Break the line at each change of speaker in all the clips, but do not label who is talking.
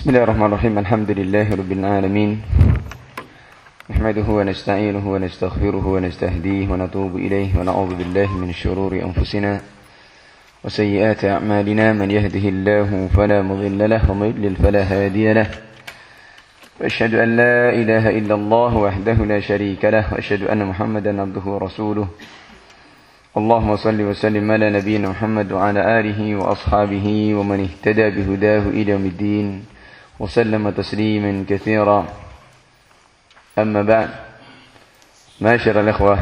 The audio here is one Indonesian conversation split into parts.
بسم الله الرحمن الرحيم الحمد لله رب العالمين نحمده ونستعينه ونستغفره ونستهديه ونتوب إليه ونعوذ بالله من شرور أنفسنا وسيئات أعمالنا من يهده الله فلا مضل له ومن يضلل فلا هادي له وأشهد أن لا إله إلا الله وحده لا شريك له وأشهد أن محمدا عبده ورسوله اللهم صل وسلم على نبينا محمد وعلى آله وأصحابه ومن اهتدى بهداه إلى يوم الدين وسلم تسليما كثيرا أما بعد معاشر الإخوة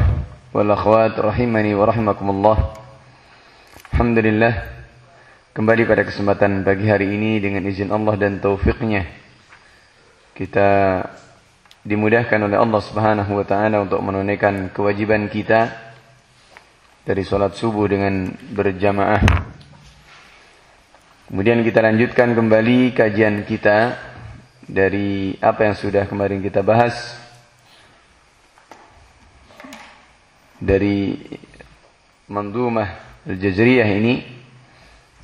والأخوات رحمني ورحمكم الله Alhamdulillah kembali pada kesempatan pagi hari ini dengan izin Allah dan taufiknya kita dimudahkan oleh Allah Subhanahu wa taala untuk menunaikan kewajiban kita dari sholat subuh dengan berjamaah. Kemudian kita lanjutkan kembali kajian kita dari apa yang sudah kemarin kita bahas. Dari mandumah Al-Jazriyah ini.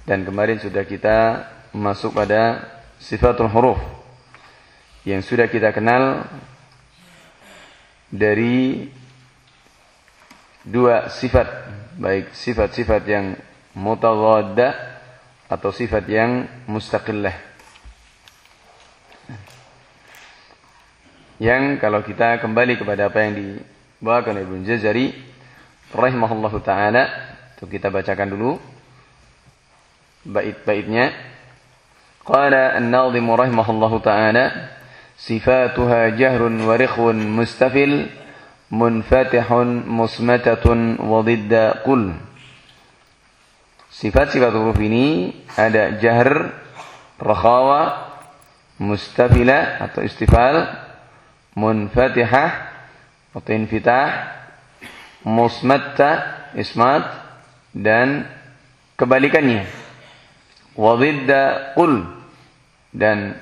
Dan kemarin sudah kita masuk pada sifatul huruf. Yang sudah kita kenal dari dua sifat. Baik sifat-sifat yang mutaghadda atau sifat yang mustaqillah yang kalau kita kembali kepada apa yang dibawakan oleh Ibnu Jazari rahimahullahu taala itu kita bacakan dulu bait-baitnya. Qala an-nadhim rahimahullahu ta'ala sifatuha jahrun wa rikhun mustafil munfatihun musmatatun wa. Sifat-sifat huruf ini ada jahr, rakhawa, mustafila atau istifal, munfatihah atau infitah, musmatta, ismat, dan kebalikannya. Wadidda qul dan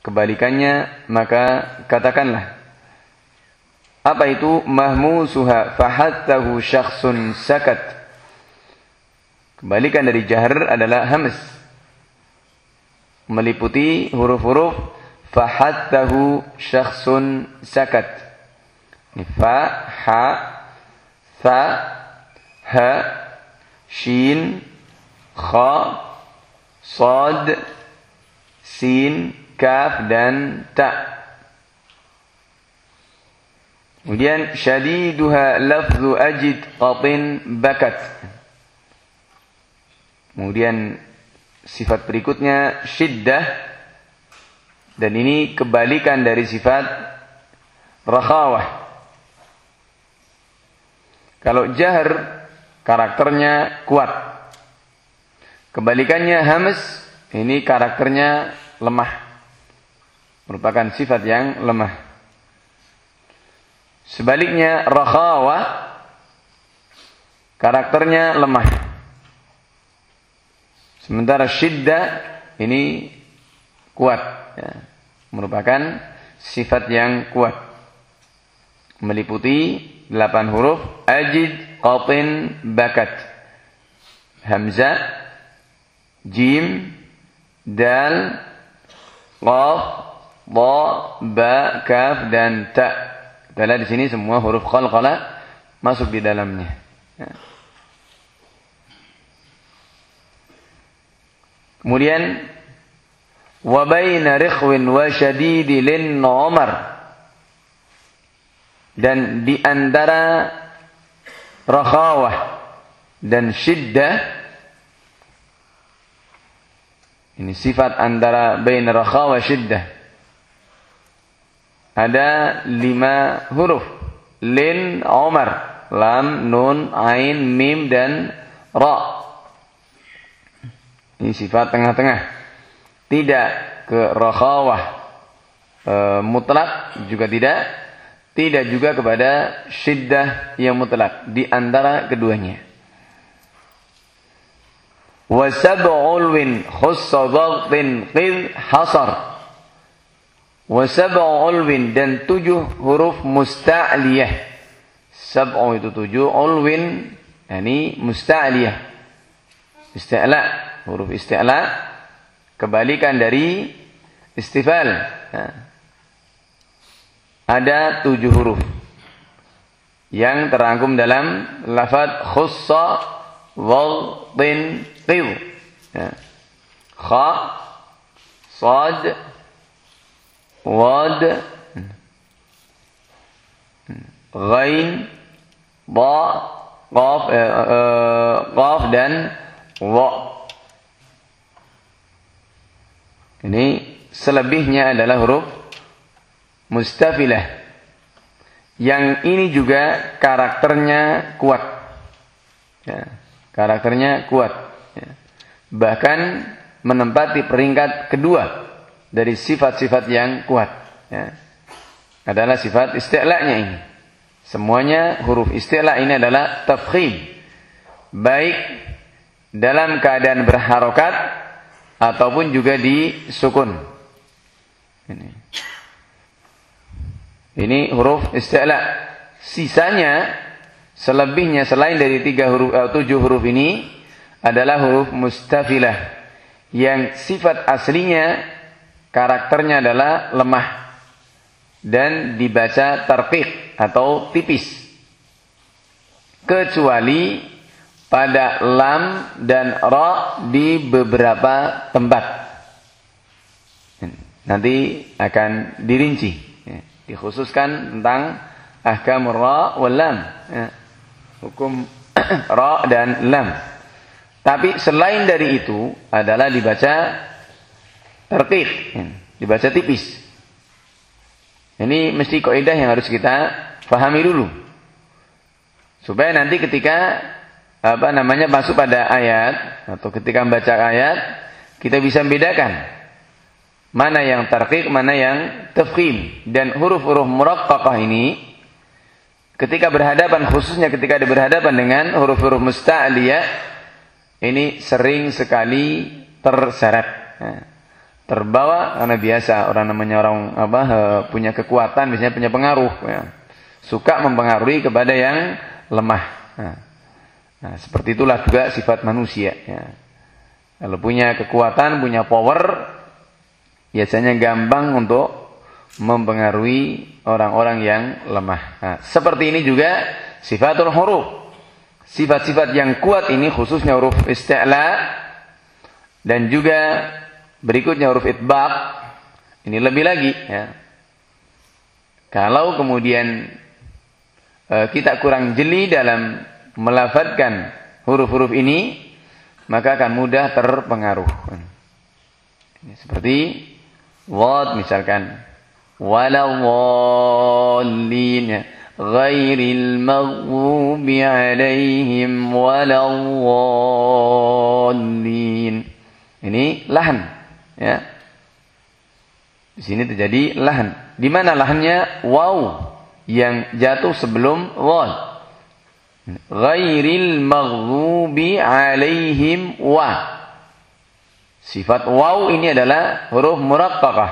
kebalikannya maka katakanlah apa itu mahmusuha fahattahu syakhsun sakat kebalikan dari jahar adalah hams meliputi huruf-huruf fahattahu syakhsun sakat fa ha fa ha shin, kha, sad, sin, kaf dan ta. Kemudian syadiduha lafzu ajid qatin bakat. Kemudian sifat berikutnya syiddah dan ini kebalikan dari sifat rakhawah. Kalau jahar karakternya kuat. Kebalikannya hamas, ini karakternya lemah. Merupakan sifat yang lemah. Sebaliknya rakhawa karakternya lemah. Sementara syiddah ini kuat. Ya. Merupakan sifat yang kuat. Meliputi delapan huruf ajid qatin bakat hamzah jim dal qaf dha ba kaf dan ta kita lihat di sini semua huruf qalqala masuk di dalamnya ya. Kemudian wa baina rikhwin wa shadidilin umar dan di antara rakhawah dan syiddah ini sifat antara bain rakhawah syiddah ada lima huruf lin umar lam nun ain mim dan ra ini sifat tengah-tengah tidak ke rakhawah e, mutlak juga tidak tidak juga kepada syiddah yang mutlak di antara keduanya. Wa sab'ul win khussa dhaghtin qid hasar. Wa sab'ul win dan tujuh huruf musta'liyah. Sab'u itu tujuh, ulwin yani musta'liyah. Isti'la, huruf isti'la kebalikan dari istifal. Nah, ada tujuh huruf yang terangkum dalam lafaz khussa wal tin qid. Ya. Kha, sad, wad, ghain, ba, qaf, eh, eh, dan wa. Ini selebihnya adalah huruf mustafilah. Yang ini juga karakternya kuat. Ya, karakternya kuat. Ya. Bahkan menempati peringkat kedua dari sifat-sifat yang kuat. Ya. Adalah sifat isti'la'nya ini. Semuanya huruf isti'la' ini adalah tafkhim. Baik dalam keadaan berharokat ataupun juga di sukun. Ini. Ini huruf isti'la. Sisanya selebihnya selain dari tiga huruf uh, tujuh huruf ini adalah huruf mustafilah yang sifat aslinya karakternya adalah lemah dan dibaca terpik atau tipis kecuali pada lam dan ra di beberapa tempat. Nanti akan dirinci dikhususkan tentang ahkam ra wal lam ya. hukum ra dan lam. Tapi selain dari itu adalah dibaca tertib ya. dibaca tipis. Ini mesti kaidah yang harus kita fahami dulu. Supaya nanti ketika apa namanya masuk pada ayat atau ketika membaca ayat kita bisa membedakan mana yang tarqiq, mana yang tafkhim. Dan huruf-huruf muraqqaqah ini ketika berhadapan khususnya ketika ada berhadapan dengan huruf-huruf musta'liyah ini sering sekali terseret. Ya. Terbawa karena biasa orang namanya orang apa punya kekuatan, misalnya punya pengaruh ya. Suka mempengaruhi kepada yang lemah. Nah, nah seperti itulah juga sifat manusia ya. Kalau punya kekuatan, punya power, biasanya gampang untuk mempengaruhi orang-orang yang lemah. Nah, seperti ini juga sifatul huruf. Sifat-sifat yang kuat ini khususnya huruf isti'la dan juga berikutnya huruf itbaq. Ini lebih lagi ya. Kalau kemudian e, kita kurang jeli dalam melafadkan huruf-huruf ini, maka akan mudah terpengaruh. Ini seperti Wad misalkan walawallin ghairil maghdubi alaihim walawallin. Ini lahan ya. Di sini terjadi lahan. Di mana lahannya? Waw yang jatuh sebelum wal. Ghairil maghdubi alaihim wa. Sifat waw ini adalah huruf muraqqaqah.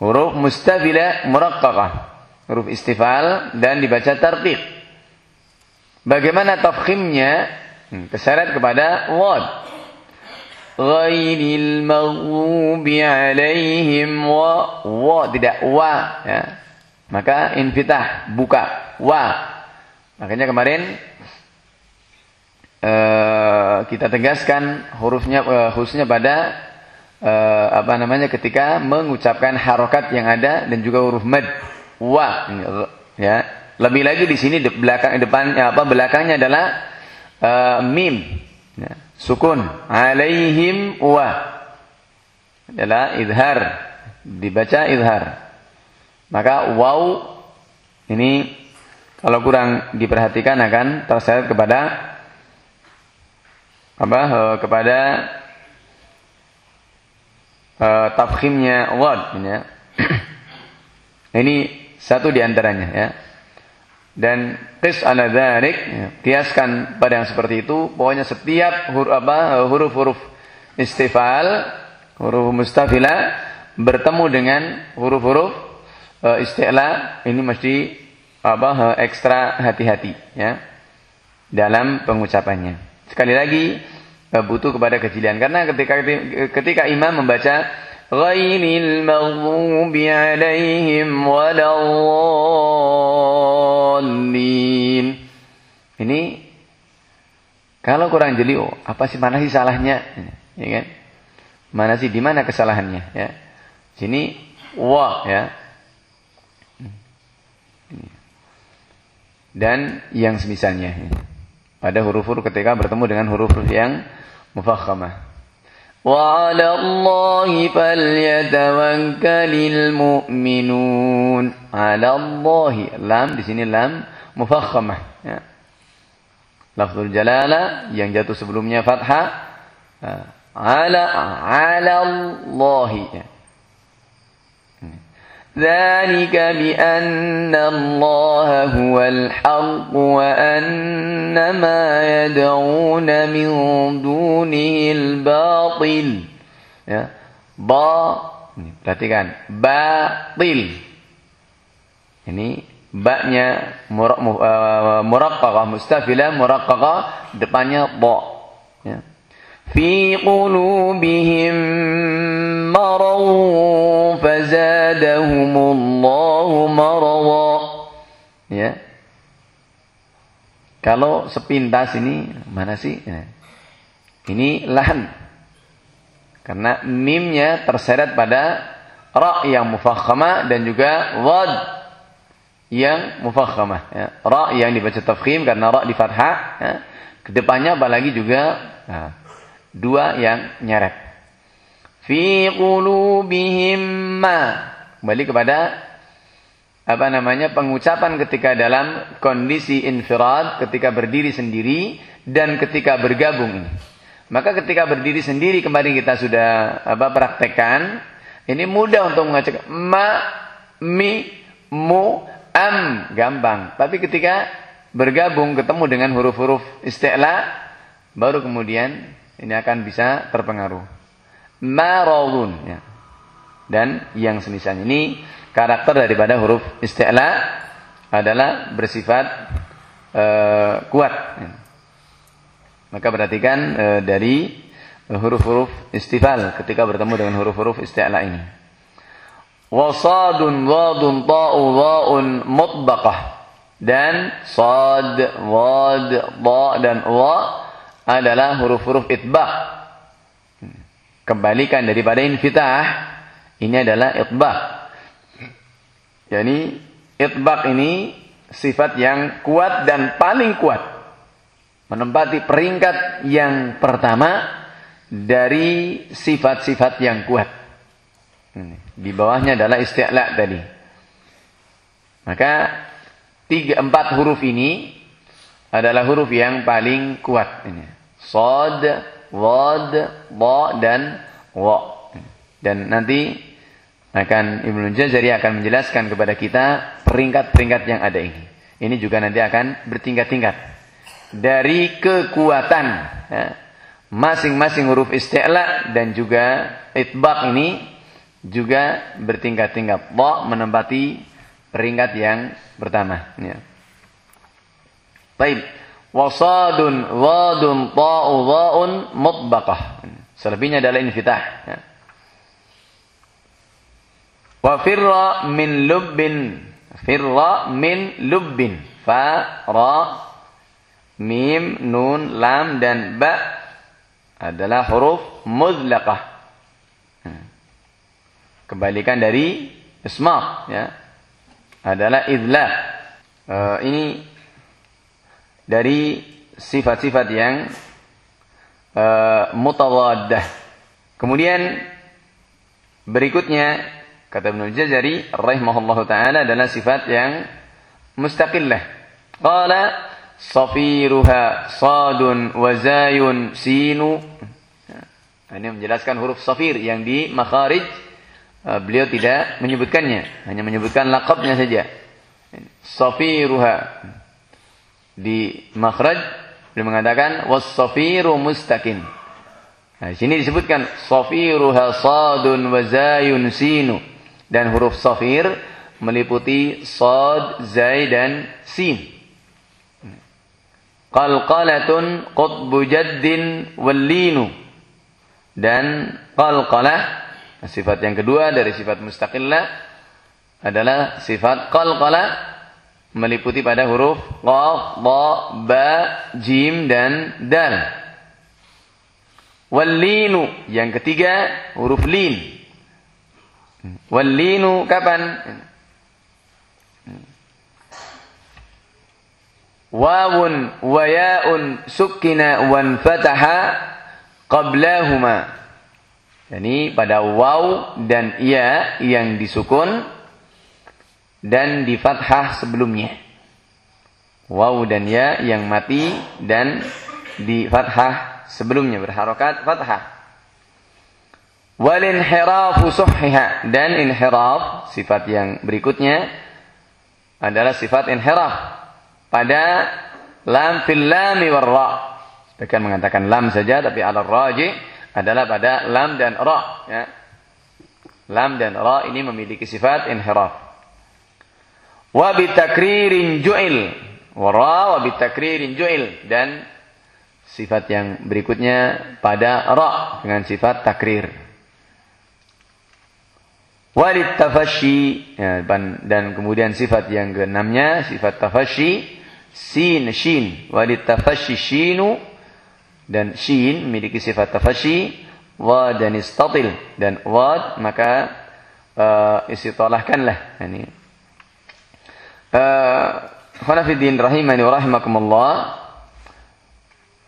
Huruf mustabila muraqqaqah. Huruf istifal dan dibaca tartiq. Bagaimana tafkhimnya? Hmm, keseret kepada wad. Ghairil maghdubi alaihim wa wa tidak wa ya. Maka infitah buka wa. Makanya kemarin Eh, kita tegaskan hurufnya uh, khususnya pada uh, apa namanya ketika mengucapkan harokat yang ada dan juga huruf mad wa. Ya. Lebih lagi di sini di belakang depan apa belakangnya adalah uh, mim. Ya. sukun. Alaihim wa. Adalah idhar. Dibaca idhar. Maka waw ini kalau kurang diperhatikan akan terseret kepada apa uh, kepada uh, tafkhimnya wad ya. ini satu di antaranya ya. Dan qis ala ya, kiaskan pada yang seperti itu pokoknya setiap huruf apa huruf-huruf istifal, huruf mustafila bertemu dengan huruf-huruf uh, isti'la ini mesti apa ekstra hati-hati ya dalam pengucapannya. Sekali lagi butuh kepada kejelian karena ketika ketika imam membaca ghairil maghdubi alaihim. Ini kalau kurang jeli, oh, apa sih mana sih salahnya? Ya kan? Mana sih di mana kesalahannya? Ya. Sini wa ya. Dan yang semisalnya. Pada huruf-huruf ketika bertemu dengan huruf-huruf yang mufakhamah. وعلى الله فليتوكل المؤمنون على الله lam di sini lam mufakhamah ya. lafzul jalala yang jatuh sebelumnya fathah ala ala Allah ya. ذلك بأن الله هو الحق وأن ما يدعون من دونه الباطل ya. ba perhatikan batil ini baknya muraqqaqah mustafilah muraqqaqah depannya ba ya. fi qulubihim marad fazadahumullahu marada ya kalau sepintas ini mana sih ya. ini lahan karena mimnya terseret pada ra yang mufakhamah dan juga wad yang mufakhamah ya. ra yang dibaca tafkhim karena ra di fathah ya. ke depannya apalagi juga nah, dua yang nyeret fi qulubihim ma. Kembali kepada apa namanya pengucapan ketika dalam kondisi infirad ketika berdiri sendiri dan ketika bergabung. Maka ketika berdiri sendiri kemarin kita sudah apa praktekkan ini mudah untuk mengatakan ma mi mu am. Gampang. Tapi ketika bergabung ketemu dengan huruf-huruf isti'la baru kemudian ini akan bisa terpengaruh. Maradun. Ya. Dan yang semisal ini karakter daripada huruf isti'la adalah bersifat uh, kuat. Ya. Maka perhatikan uh, dari huruf-huruf istifal ketika bertemu dengan huruf-huruf isti'la ini. Wasadun wadun ta'u wa'un mutbaqah. Dan sad, wad, ta dan wa adalah huruf-huruf itbaq. Kembalikan daripada infitah, ini adalah itbaq. Jadi itbaq ini sifat yang kuat dan paling kuat. Menempati peringkat yang pertama dari sifat-sifat yang kuat. Di bawahnya adalah isti'la tadi. Maka tiga empat huruf ini adalah huruf yang paling kuat ini. Sad, wad, ba dan wa. Dan nanti akan Ibnu Jazari akan menjelaskan kepada kita peringkat-peringkat yang ada ini. Ini juga nanti akan bertingkat-tingkat dari kekuatan ya. masing-masing huruf isti'la dan juga itbaq ini juga bertingkat-tingkat. Ba menempati peringkat yang pertama. Ya. Baik. Wasadun wadun ta'u dha'un mutbaqah. Selebihnya adalah infitah. Ya. Wa firra min lubbin. Firra min lubbin. Fa, ra, mim, nun, lam, dan ba adalah huruf muzlaqah. Ya. Kebalikan dari isma ya. Adalah idlah. Uh, ini dari sifat-sifat yang uh, mutawaddah. Kemudian berikutnya kata Ibnu Jazari rahimahullahu taala adalah sifat yang mustaqillah. Qala safiruha sadun wa zayun sinu. Ini menjelaskan huruf safir yang di makharij uh, beliau tidak menyebutkannya, hanya menyebutkan lakabnya saja. Safiruha di makhraj beliau mengatakan was-safiru mustaqim. Nah, di sini disebutkan safiru hasadun wa zayun sinu dan huruf safir meliputi sad, zai dan sin. Qalqalatun qutbu jaddin wallinu dan qalqalah Sifat yang kedua dari sifat mustaqillah adalah sifat qalqala meliputi pada huruf qaf, ba, ba, jim dan dal. Wallinu yang ketiga huruf lin. Wallinu kapan? Wawun wa ya'un sukkina wan fataha qablahuma. Yani pada waw dan ya yang disukun dan di fathah sebelumnya. Waw dan ya yang mati dan di fathah sebelumnya berharokat fathah. Wal inhirafu suhhiha dan inhiraf sifat yang berikutnya adalah sifat inhiraf pada lam fil lami war ra. Mengatakan lam saja tapi ala raji adalah pada lam dan ra ya. Lam dan ra ini memiliki sifat inhiraf. Wa bitakririn ju'il. Wa ra wa bitakririn ju'il dan sifat yang berikutnya pada ra dengan sifat takrir. Walid tafashi ya, dan kemudian sifat yang keenamnya sifat tafashi sin shin walid tafashi shinu dan shin memiliki sifat tafashi wa dan istatil dan wad maka uh, istitolahkanlah ini uh, Khanafiddin rahimani wa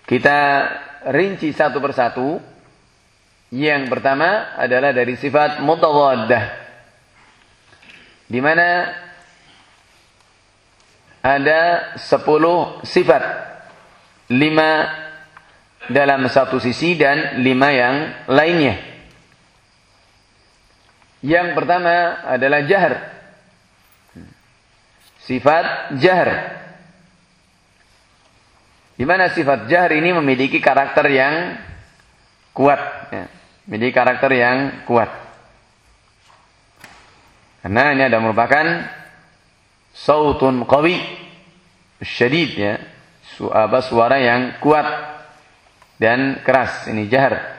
kita rinci satu persatu yang pertama adalah dari sifat mutawaddah di mana ada sepuluh sifat. Lima dalam satu sisi dan lima yang lainnya. Yang pertama adalah jahar. Sifat jahar. Di mana sifat jahar ini memiliki karakter yang kuat. Ya. Memiliki karakter yang kuat. Karena ini ada merupakan sautun qawi syadid ya suara yang kuat dan keras ini jahar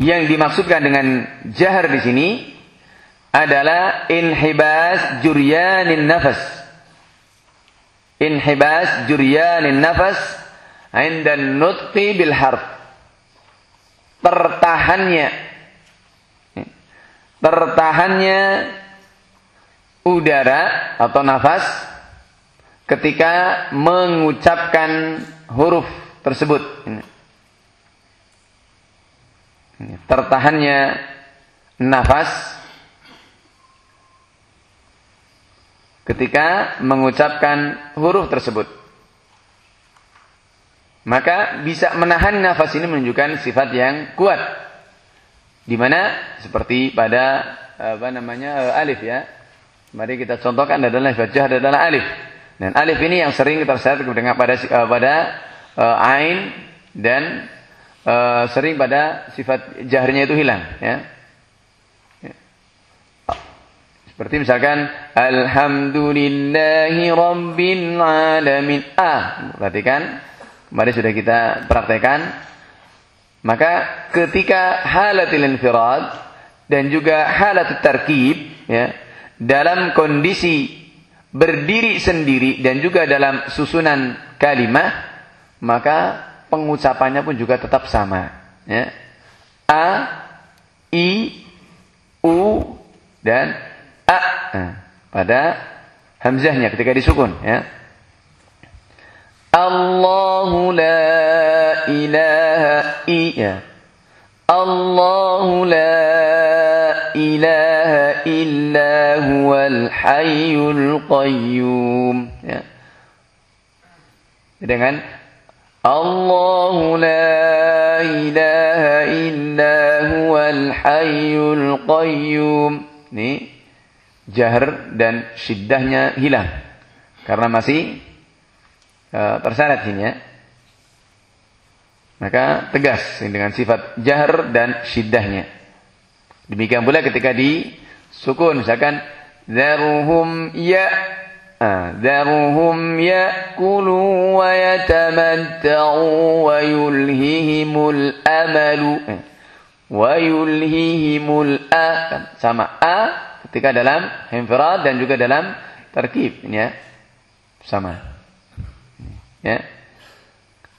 yang dimaksudkan dengan jahar di sini adalah inhibas juryanin nafas. Inhibas juryanin nafas inda nutqi bil harf. Tertahannya tertahannya udara atau nafas ketika mengucapkan huruf tersebut. Tertahannya nafas ketika mengucapkan huruf tersebut. Maka bisa menahan nafas ini menunjukkan sifat yang kuat. Di mana seperti pada apa namanya eh, alif ya. Mari kita contohkan adalah sifat jah adalah alif. Dan alif ini yang sering terseret dengan pada uh, pada uh, ain dan uh, sering pada sifat jahrnya itu hilang ya. ya. Seperti misalkan alhamdulillahi rabbil alamin. Ah, perhatikan Kemarin sudah kita praktekkan. Maka ketika halatil infirad dan juga halatul tarkib ya, dalam kondisi berdiri sendiri dan juga dalam susunan kalimat maka pengucapannya pun juga tetap sama. Ya. A, I, U, dan A. Nah, pada hamzahnya ketika disukun. Ya. Allahu la ilaha iya. Allahu la ilaha illa huwal hayyul qayyum. Ya. Dengan الله لا إله إلا هو الحي القيوم ini jahar dan syiddahnya hilang karena masih e, terseret sini ya. Maka tegas dengan sifat jahar dan syiddahnya. Demikian pula ketika di sukun misalkan zaruhum ya ذرهم يأكلوا ويتمتعوا ويلههم الأمل ويلههم الأ sama a ketika dalam infirad dan juga dalam terkib ini ya sama ya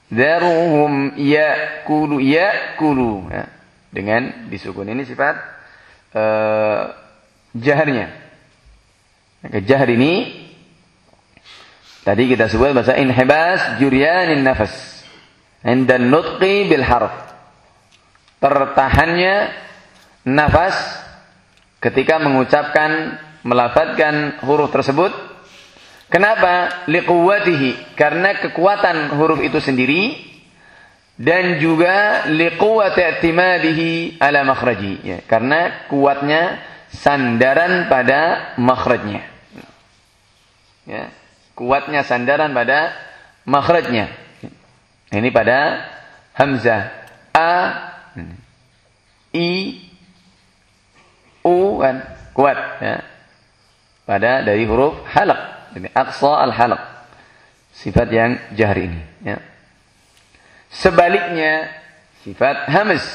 Daruhum ya'kulu ya'kulu ya. dengan disukun ini sifat uh, jaharnya. Maka jahar ini tadi kita sebut bahasa inhibas juryanin nafas. Inda nutqi bil harf. Tertahannya nafas ketika mengucapkan melafadzkan huruf tersebut Kenapa? Liquwatihi. Karena kekuatan huruf itu sendiri dan juga liquwati i'timadihi ala makhraji. Ya, karena kuatnya sandaran pada makhrajnya. Ya, kuatnya sandaran pada makhrajnya. Ini pada hamzah a i u kan kuat ya. Pada dari huruf halaq ini aqsa al-halq. Sifat yang jahri ini. Ya. Sebaliknya, sifat hamas.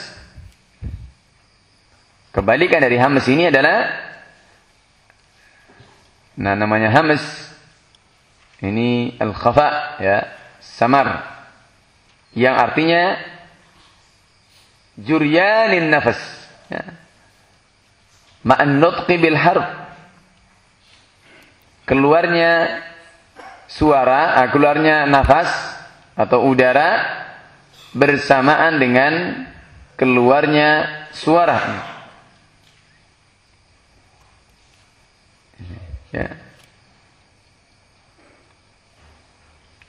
Kebalikan dari hamas ini adalah nah namanya hamas ini al-khafa ya, samar yang artinya juryanin nafas ya. Ma'an nutqi bil harf keluarnya suara, ah, keluarnya nafas atau udara bersamaan dengan keluarnya suara. Ya.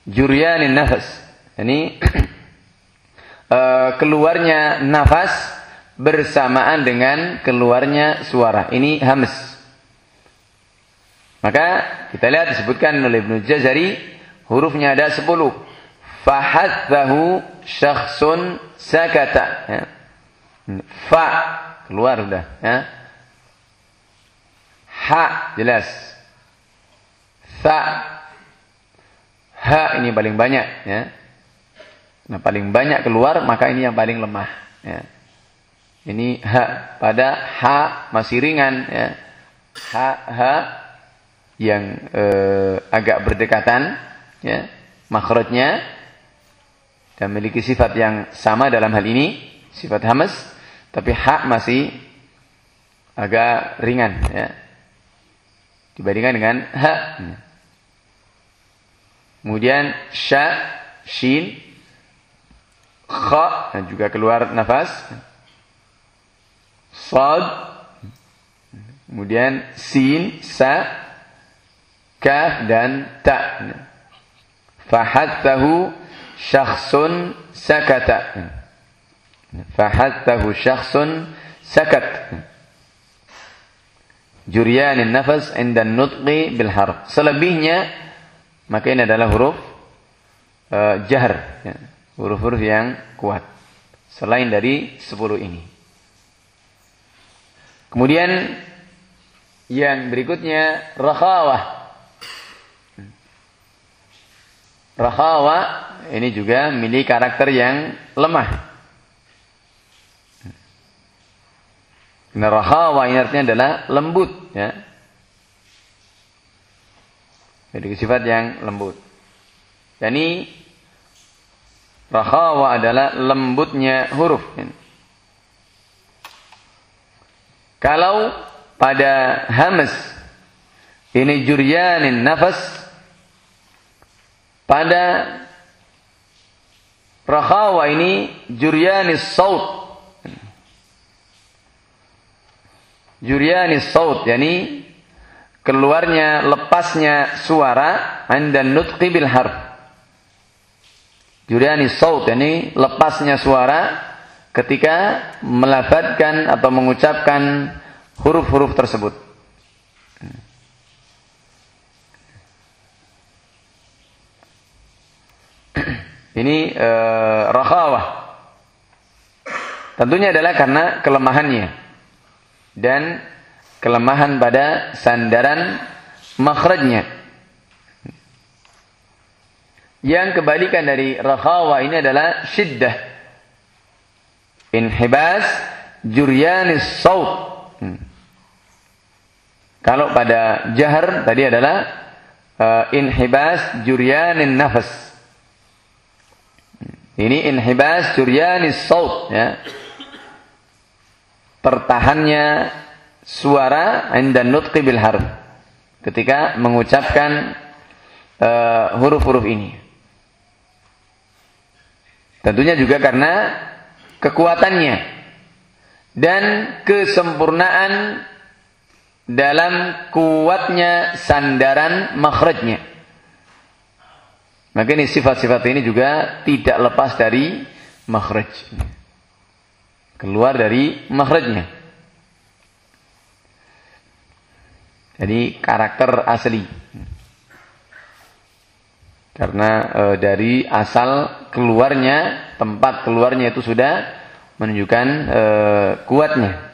Juryanin nafas. Ini uh, keluarnya nafas bersamaan dengan keluarnya suara. Ini hamas. Maka kita lihat disebutkan oleh Ibnu Jazari hurufnya ada 10. Fahathahu syakhsun sakata. Ya. Fa keluar sudah ya. Ha jelas. Tha ha ini paling banyak ya. Nah, paling banyak keluar maka ini yang paling lemah ya. Ini ha pada ha masih ringan ya. Ha ha yang eh, agak berdekatan ya makhrajnya dan memiliki sifat yang sama dalam hal ini sifat hamas tapi hak masih agak ringan ya dibandingkan dengan ha kemudian sya shin kha dan juga keluar nafas sad kemudian sin sa kaf dan ta. Fahathahu syakhsun sakata. Fahathahu syakhsun sakat. Juryanin nafas inda nutqi bil harf. Selebihnya maka ini adalah huruf uh, jahr, ya. huruf-huruf yang kuat. Selain dari sepuluh ini. Kemudian yang berikutnya rakhawah. Rahawa ini juga memiliki karakter yang lemah. Karena rahawa ini artinya adalah lembut. Ya. Jadi sifat yang lembut. Dan ini rahawa adalah lembutnya huruf. Kalau pada hamas ini juryanin nafas pada Rahawa ini juryanis saut. Juryanis saut, yakni keluarnya lepasnya suara dan nutqi bil harf. Juryanis saut, yakni lepasnya suara ketika melafadkan atau mengucapkan huruf-huruf tersebut. Ini e, rakhawah. Tentunya adalah karena kelemahannya. Dan kelemahan pada sandaran makhrajnya. Yang kebalikan dari rakhawa ini adalah syiddah. Inhibas juryanis saut. Hmm. Kalau pada jahar tadi adalah uh, inhibas juryanin nafas. Hmm. Ini inhibas juryanis saut ya. Tertahannya suara dan nutqi bil harf ketika mengucapkan uh, huruf-huruf ini. Tentunya juga karena kekuatannya dan kesempurnaan dalam kuatnya sandaran makhrajnya. Maka ini sifat-sifat ini juga tidak lepas dari makhraj. Keluar dari makhrajnya. Jadi karakter asli. Karena e, dari asal keluarnya, tempat keluarnya itu sudah menunjukkan e, kuatnya.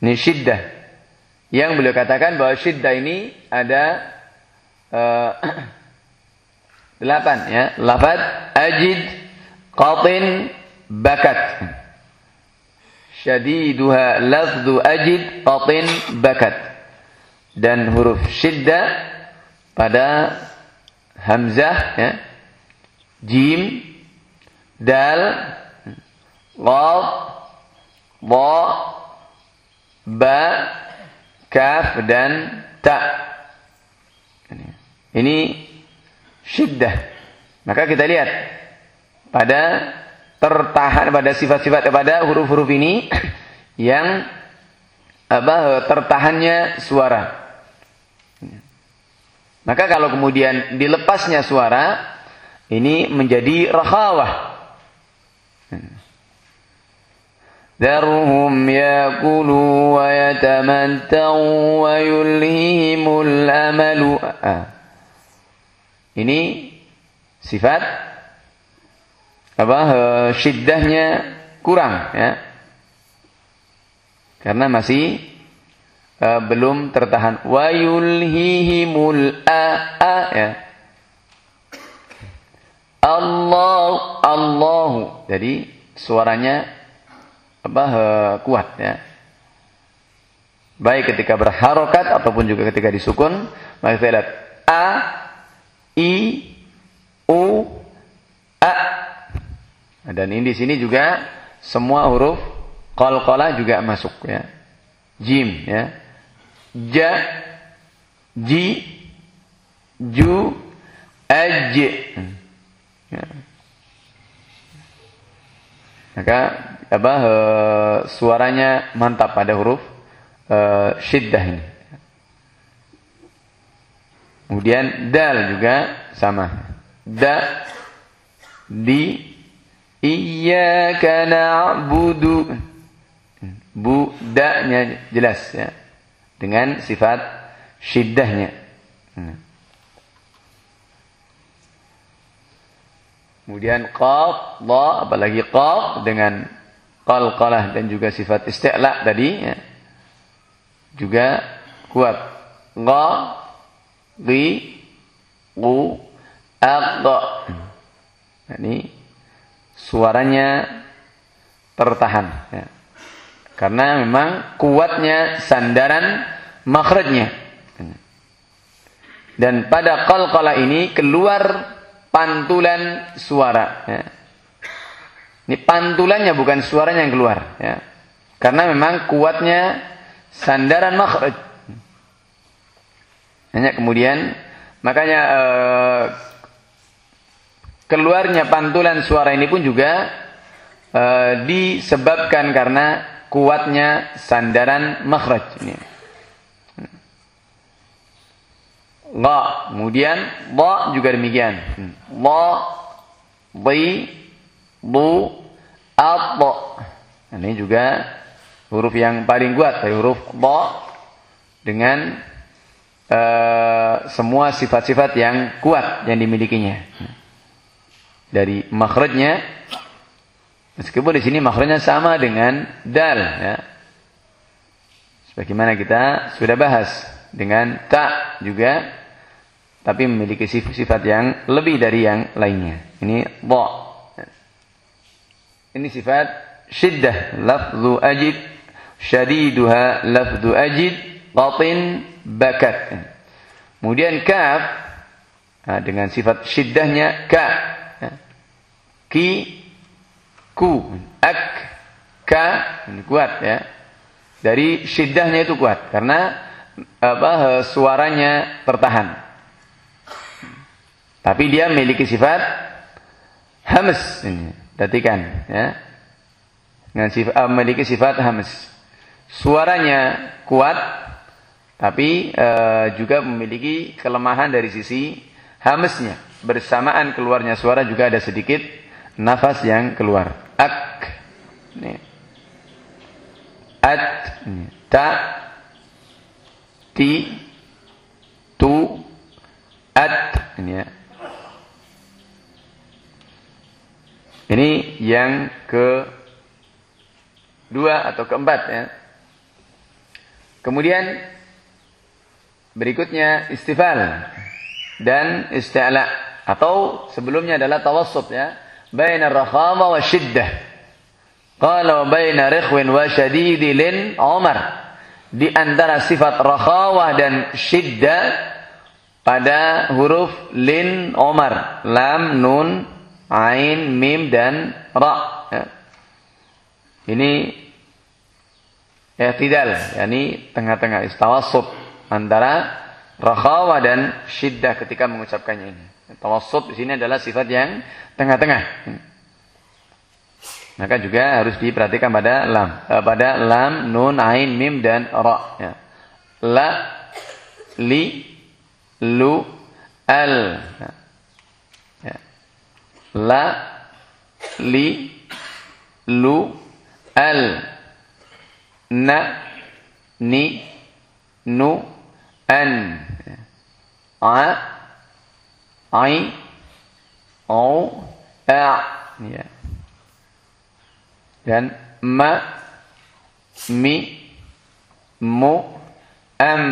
Ini syiddah. Yang beliau katakan bahwa syiddah ini ada e, delapan ya. Lafad ajid qatin bakat. Syadiduha lafdu ajid qatin bakat. Dan huruf syiddah pada hamzah ya. Jim dal qaf ba ba kaf dan ta. Ini syiddah. Maka kita lihat pada tertahan pada sifat-sifat pada huruf-huruf ini yang apa tertahannya suara maka kalau kemudian dilepasnya suara, ini menjadi rakhawah. Wa yatamantau wa yulhimul amalu. Ah. Ini sifat apa syiddahnya kurang ya. Karena masih uh, belum tertahan. Wa yulhihimul a, a ya. Allah Allahu. Jadi suaranya apa uh, kuat ya. Baik ketika berharokat ataupun juga ketika disukun, maka kita lihat a i u a. Dan ini di sini juga semua huruf qalqalah juga masuk ya. Jim ya ja, ji, ju, aj. Ya. Maka apa e, suaranya mantap pada huruf e, syiddah ini. Kemudian dal juga sama. Da di iyyaka na'budu. Bu da-nya jelas ya dengan sifat syiddahnya. Hmm. Kemudian qaf, dha, apalagi qaf dengan qalqalah dan juga sifat isti'la tadi ya. Juga kuat. Ghi, qu, aqqa. Nah, ini suaranya tertahan ya. Karena memang kuatnya sandaran makhrajnya. Dan pada qalqalah ini keluar pantulan suara. Ya. Ini pantulannya bukan suaranya yang keluar. Ya. Karena memang kuatnya sandaran makhraj. Hanya kemudian makanya eh, keluarnya pantulan suara ini pun juga eh, disebabkan karena kuatnya sandaran makhraj ini. La, kemudian la juga demikian. La, di, bu, at. Ini juga huruf yang paling kuat dari huruf la dengan uh, semua sifat-sifat yang kuat yang dimilikinya. Dari makhrajnya Meskipun di sini makhrajnya sama dengan dal ya. Sebagaimana kita sudah bahas dengan ta juga tapi memiliki sifat yang lebih dari yang lainnya. Ini dha. Ini sifat syiddah, lafzu ajid, syadiduha lafzu ajid, qatin bakat. Kemudian kaf dengan sifat syiddahnya ka. Ki ku ak ka kuat ya. Dari syiddahnya itu kuat karena apa suaranya tertahan. Tapi dia memiliki sifat hamas ini. Perhatikan ya. Dengan sifat uh, memiliki sifat hamas. Suaranya kuat tapi uh, juga memiliki kelemahan dari sisi hamesnya. Bersamaan keluarnya suara juga ada sedikit nafas yang keluar. Ak. Ini. At. Ini. Ta. Ti. Tu. At. Ini ya. Ini yang ke dua atau keempat ya. Kemudian berikutnya istifal dan isti'la atau sebelumnya adalah tawassut ya. Wa shiddah. Qala wa baina rikhwin wa shadidilin Umar. Di antara sifat rakhawah dan shiddah pada huruf lin Umar, lam, nun, Ain, Mim, dan Ra. Ya. Ini i'tidal, yakni tengah-tengah istawassut antara rakhawa dan syiddah ketika mengucapkannya ini. Tawassut di sini adalah sifat yang tengah-tengah. Maka juga harus diperhatikan pada lam, eh, pada lam, nun, ain, mim dan ra. Ya. La, li, lu, al. Ya la li lu al na ni nu an a ai o a ya. Dan ma mi mu am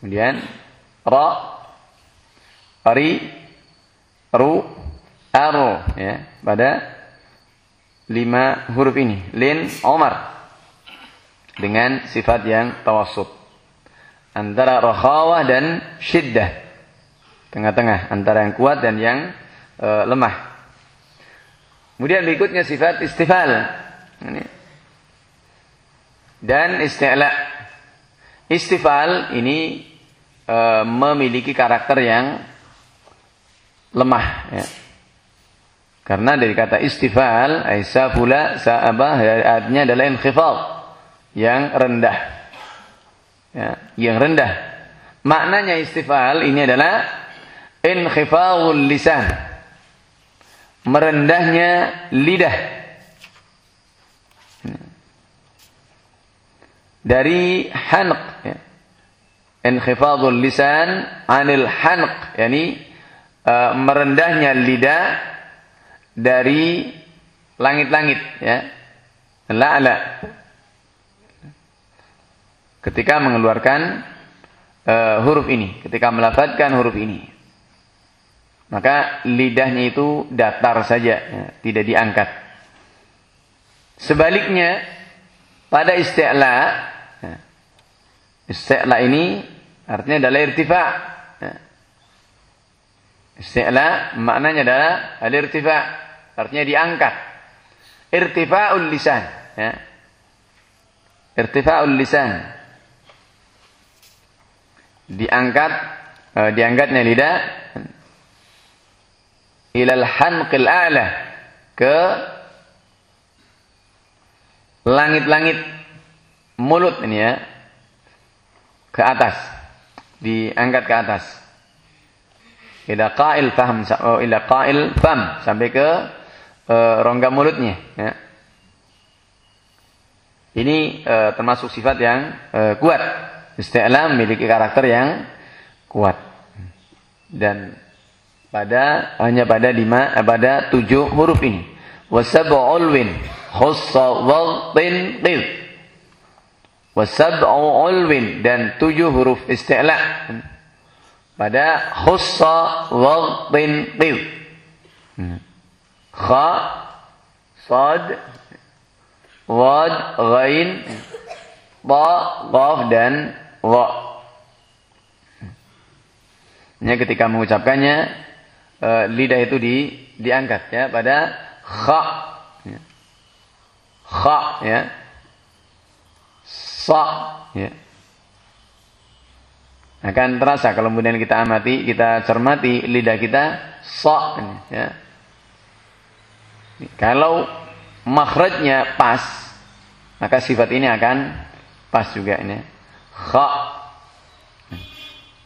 kemudian ra ri ru, aro ya. Pada lima huruf ini. Lin, Omar. Dengan sifat yang tawassut antara rohawah dan syiddah tengah-tengah antara yang kuat dan yang e, lemah kemudian berikutnya sifat istifal ini. dan isti'la istifal ini e, memiliki karakter yang lemah ya. Karena dari kata istifal, aisa pula saabah artinya adalah inkhifal yang rendah. Ya, yang rendah. Maknanya istifal ini adalah inkhifalul lisan. Merendahnya lidah. Dari hanq ya. Inkhifadul lisan anil hanq yani uh, merendahnya lidah dari langit-langit ya. La'la. Ketika mengeluarkan uh, huruf ini, ketika melafazkan huruf ini. Maka lidahnya itu datar saja, ya, tidak diangkat. Sebaliknya pada isti'la ya, ini artinya adalah irtifa' Isti'la maknanya adalah al-irtifa, artinya diangkat. Irtifa'ul lisan, ya. Irtifa'ul lisan. Diangkat uh, diangkatnya lidah ilal hanqil a'la ke langit-langit mulut ini ya ke atas diangkat ke atas ila qail faham oh, ila qail fam sampai ke uh, rongga mulutnya ya. Ini uh, termasuk sifat yang uh, kuat. Isti'la memiliki karakter yang kuat. Dan pada hanya pada lima eh, pada tujuh huruf ini. Wasab'ul win khussa wadhin qid. Wasab'u ulwin dan tujuh huruf isti'la pada khussa wadhin qid. Kha, sad, wad, ghain, ta, qaf dan wa. Ini ketika mengucapkannya uh, lidah itu di diangkat ya pada kha. Ya. Kha ya sa ya. akan terasa kalau kemudian kita amati kita cermati lidah kita sa ya. kalau makhrajnya pas maka sifat ini akan pas juga ini kha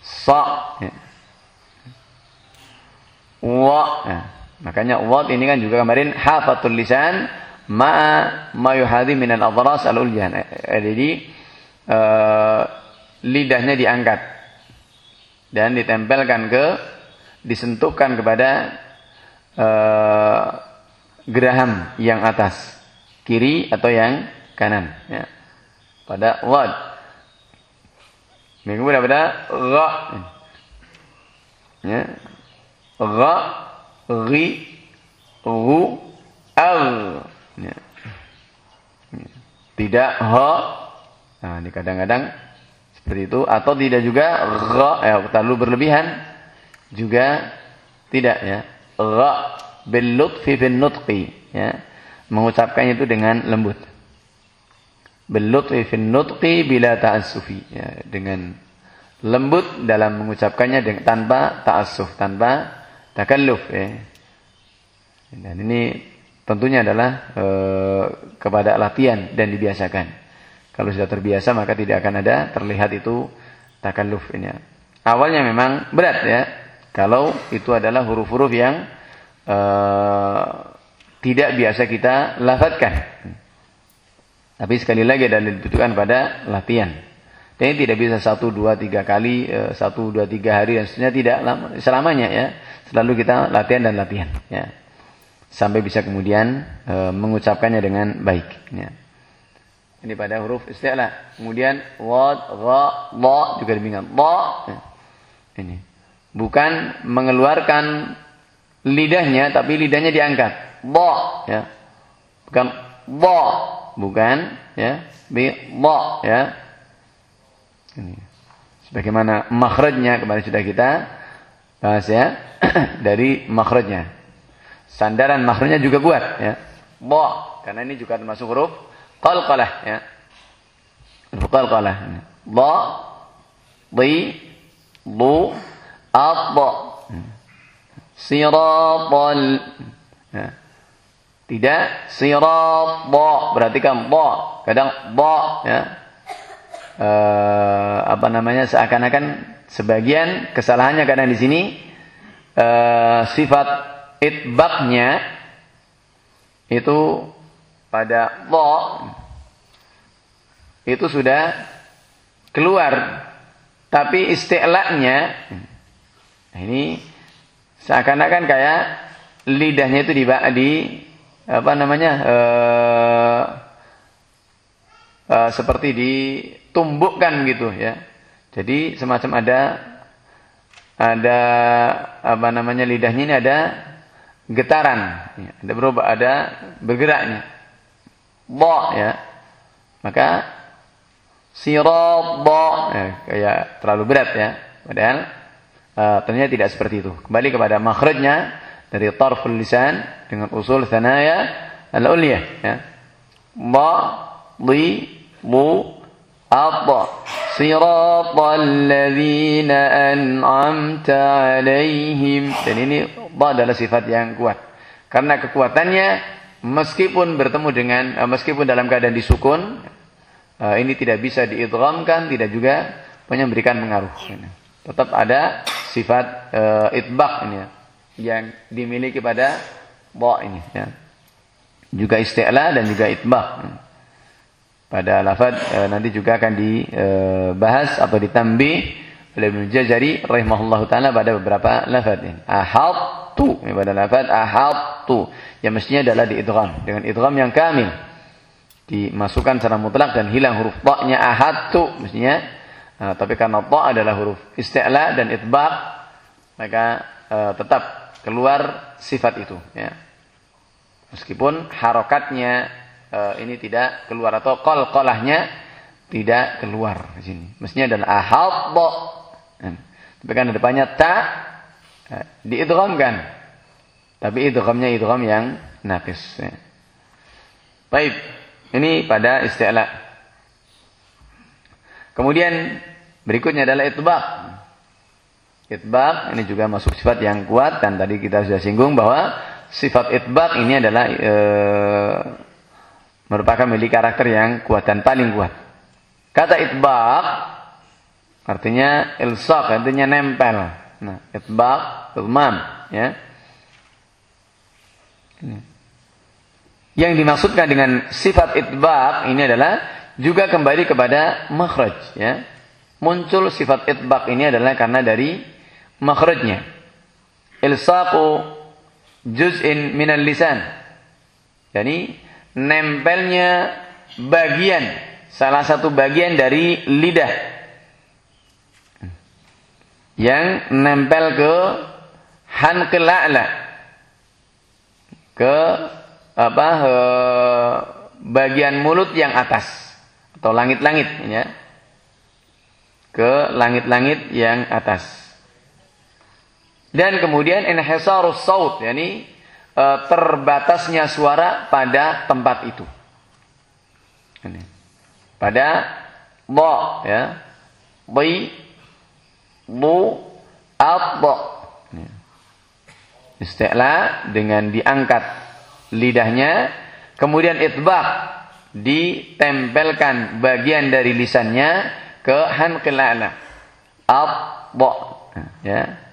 sa ya. wa ya. makanya wa ini kan juga kemarin hafatul lisan ma'a ma yuhadhi min al-adras al-ulyan. Eh, eh, jadi uh, lidahnya diangkat dan ditempelkan ke disentuhkan kepada uh, geraham yang atas, kiri atau yang kanan ya. Pada wad. Kemudian pada gha. Ya. Gha, ghi, ru, al. Ya. Tidak ha. Nah, ini kadang-kadang seperti itu atau tidak juga ra eh terlalu berlebihan juga tidak ya. Ra bil lutfi fil nutqi ya. Mengucapkannya itu dengan lembut. Bil lutfi fil nutqi bila ta'assufi ya, dengan lembut dalam mengucapkannya dengan, tanpa ta'assuf, tanpa takalluf ya. Dan ini tentunya adalah e, kepada latihan dan dibiasakan. Kalau sudah terbiasa maka tidak akan ada terlihat itu takalluf ini. Awalnya memang berat ya. Kalau itu adalah huruf-huruf yang e, tidak biasa kita lafadkan. Tapi sekali lagi adalah dibutuhkan pada latihan. Dan tidak bisa satu, dua, tiga kali, e, satu, dua, tiga hari dan seterusnya tidak selamanya ya. Selalu kita latihan dan latihan. Ya sampai bisa kemudian e, mengucapkannya dengan baik. Ya. Ini pada huruf isti'la. Kemudian wad, ra, la juga demikian. La. Ya. Ini. Bukan mengeluarkan lidahnya tapi lidahnya diangkat. La ya. Bukan la, bukan ya. Bi la ya. Ini. Sebagaimana makhrajnya kemarin sudah kita bahas ya dari makhrajnya. Sandaran makhrajnya juga kuat ya. Ba karena ini juga termasuk huruf qalqalah ya. Huruf qalqalah. Ba di bu adha. Siratal ya. Tidak sirat berarti kan ba. Kadang ba ya. Uh, apa namanya seakan-akan sebagian kesalahannya karena di sini. Uh, sifat itbaknya itu pada lo itu sudah keluar. Tapi isti'la'nya nah ini seakan-akan kayak lidahnya itu di di apa namanya uh, uh, seperti ditumbukkan gitu ya jadi semacam ada ada apa namanya lidahnya ini ada getaran, ya, ada berubah, ada bergeraknya. Ba ya. Maka sirat ba ya, kayak terlalu berat ya. Padahal uh, ternyata tidak seperti itu. Kembali kepada makhrajnya dari tarful lisan dengan usul thanaya al-ulya ya. Ba, li, bu, Apa? Siratal ladzina an'amta alaihim. Dan ini ba adalah sifat yang kuat. Karena kekuatannya meskipun bertemu dengan uh, meskipun dalam keadaan disukun uh, ini tidak bisa diidghamkan, tidak juga memberikan pengaruh. Tetap ada sifat uh, itbaq ini ya, yang dimiliki pada ba ini ya. Juga isti'la dan juga itbaq. Pada lafaz uh, nanti juga akan dibahas atau ditambih oleh Ibnu Jazari rahimahullahu taala pada beberapa lafaz ahadtu ya pada lafaz ahadtu yang mestinya adalah diidgham dengan idgham yang kamil dimasukkan secara mutlak dan hilang huruf ta-nya ahatu mestinya. Nah, tapi karena ta adalah huruf isti'la dan itbaq maka uh, tetap keluar sifat itu ya. Meskipun harokatnya uh, ini tidak keluar atau kol kolahnya tidak keluar di sini. Mestinya adalah ahadda. Ya. Tapi kan depannya ta uh, diidghamkan. Tapi idghamnya idgham yang nafis ya. Baik. Ini pada istilah. Kemudian berikutnya adalah itbaq. Itbaq ini juga masuk sifat yang kuat dan tadi kita sudah singgung bahwa sifat itbaq ini adalah e, merupakan milik karakter yang kuat dan paling kuat. Kata itbaq artinya ilsaq, artinya nempel. Nah, itbaq, ilmam, ya. Yang dimaksudkan dengan sifat itbaq ini adalah juga kembali kepada makhraj ya. Muncul sifat itbaq ini adalah karena dari makhrajnya. Ilsaqu juz'in minal lisan. Jadi nempelnya bagian salah satu bagian dari lidah. Yang nempel ke hanqil a'la ke apa he, bagian mulut yang atas. Atau langit-langit ya. Ke langit-langit yang atas dan kemudian inhisarus saut yakni e, terbatasnya suara pada tempat itu. Pada bo ya. Bi bu at istilah dengan diangkat lidahnya, kemudian itbaq ditempelkan bagian dari lisannya ke hanqil. Abba ya.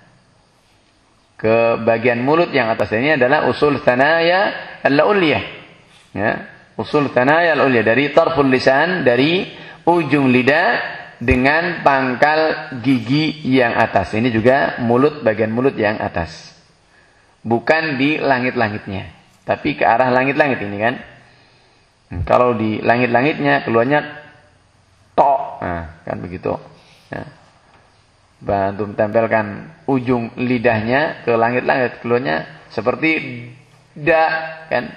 Ke bagian mulut yang atas ini adalah usul tanaya al-ulyah. Ya. Usul tanaya al-ulyah dari tarful lisan dari ujung lidah dengan pangkal gigi yang atas. Ini juga mulut bagian mulut yang atas. Bukan di langit-langitnya. Tapi ke arah langit-langit ini kan. Hmm, kalau di langit-langitnya keluarnya tok. Nah, kan begitu. Ya. Bantu tempelkan ujung lidahnya ke langit-langit keluarnya seperti da kan.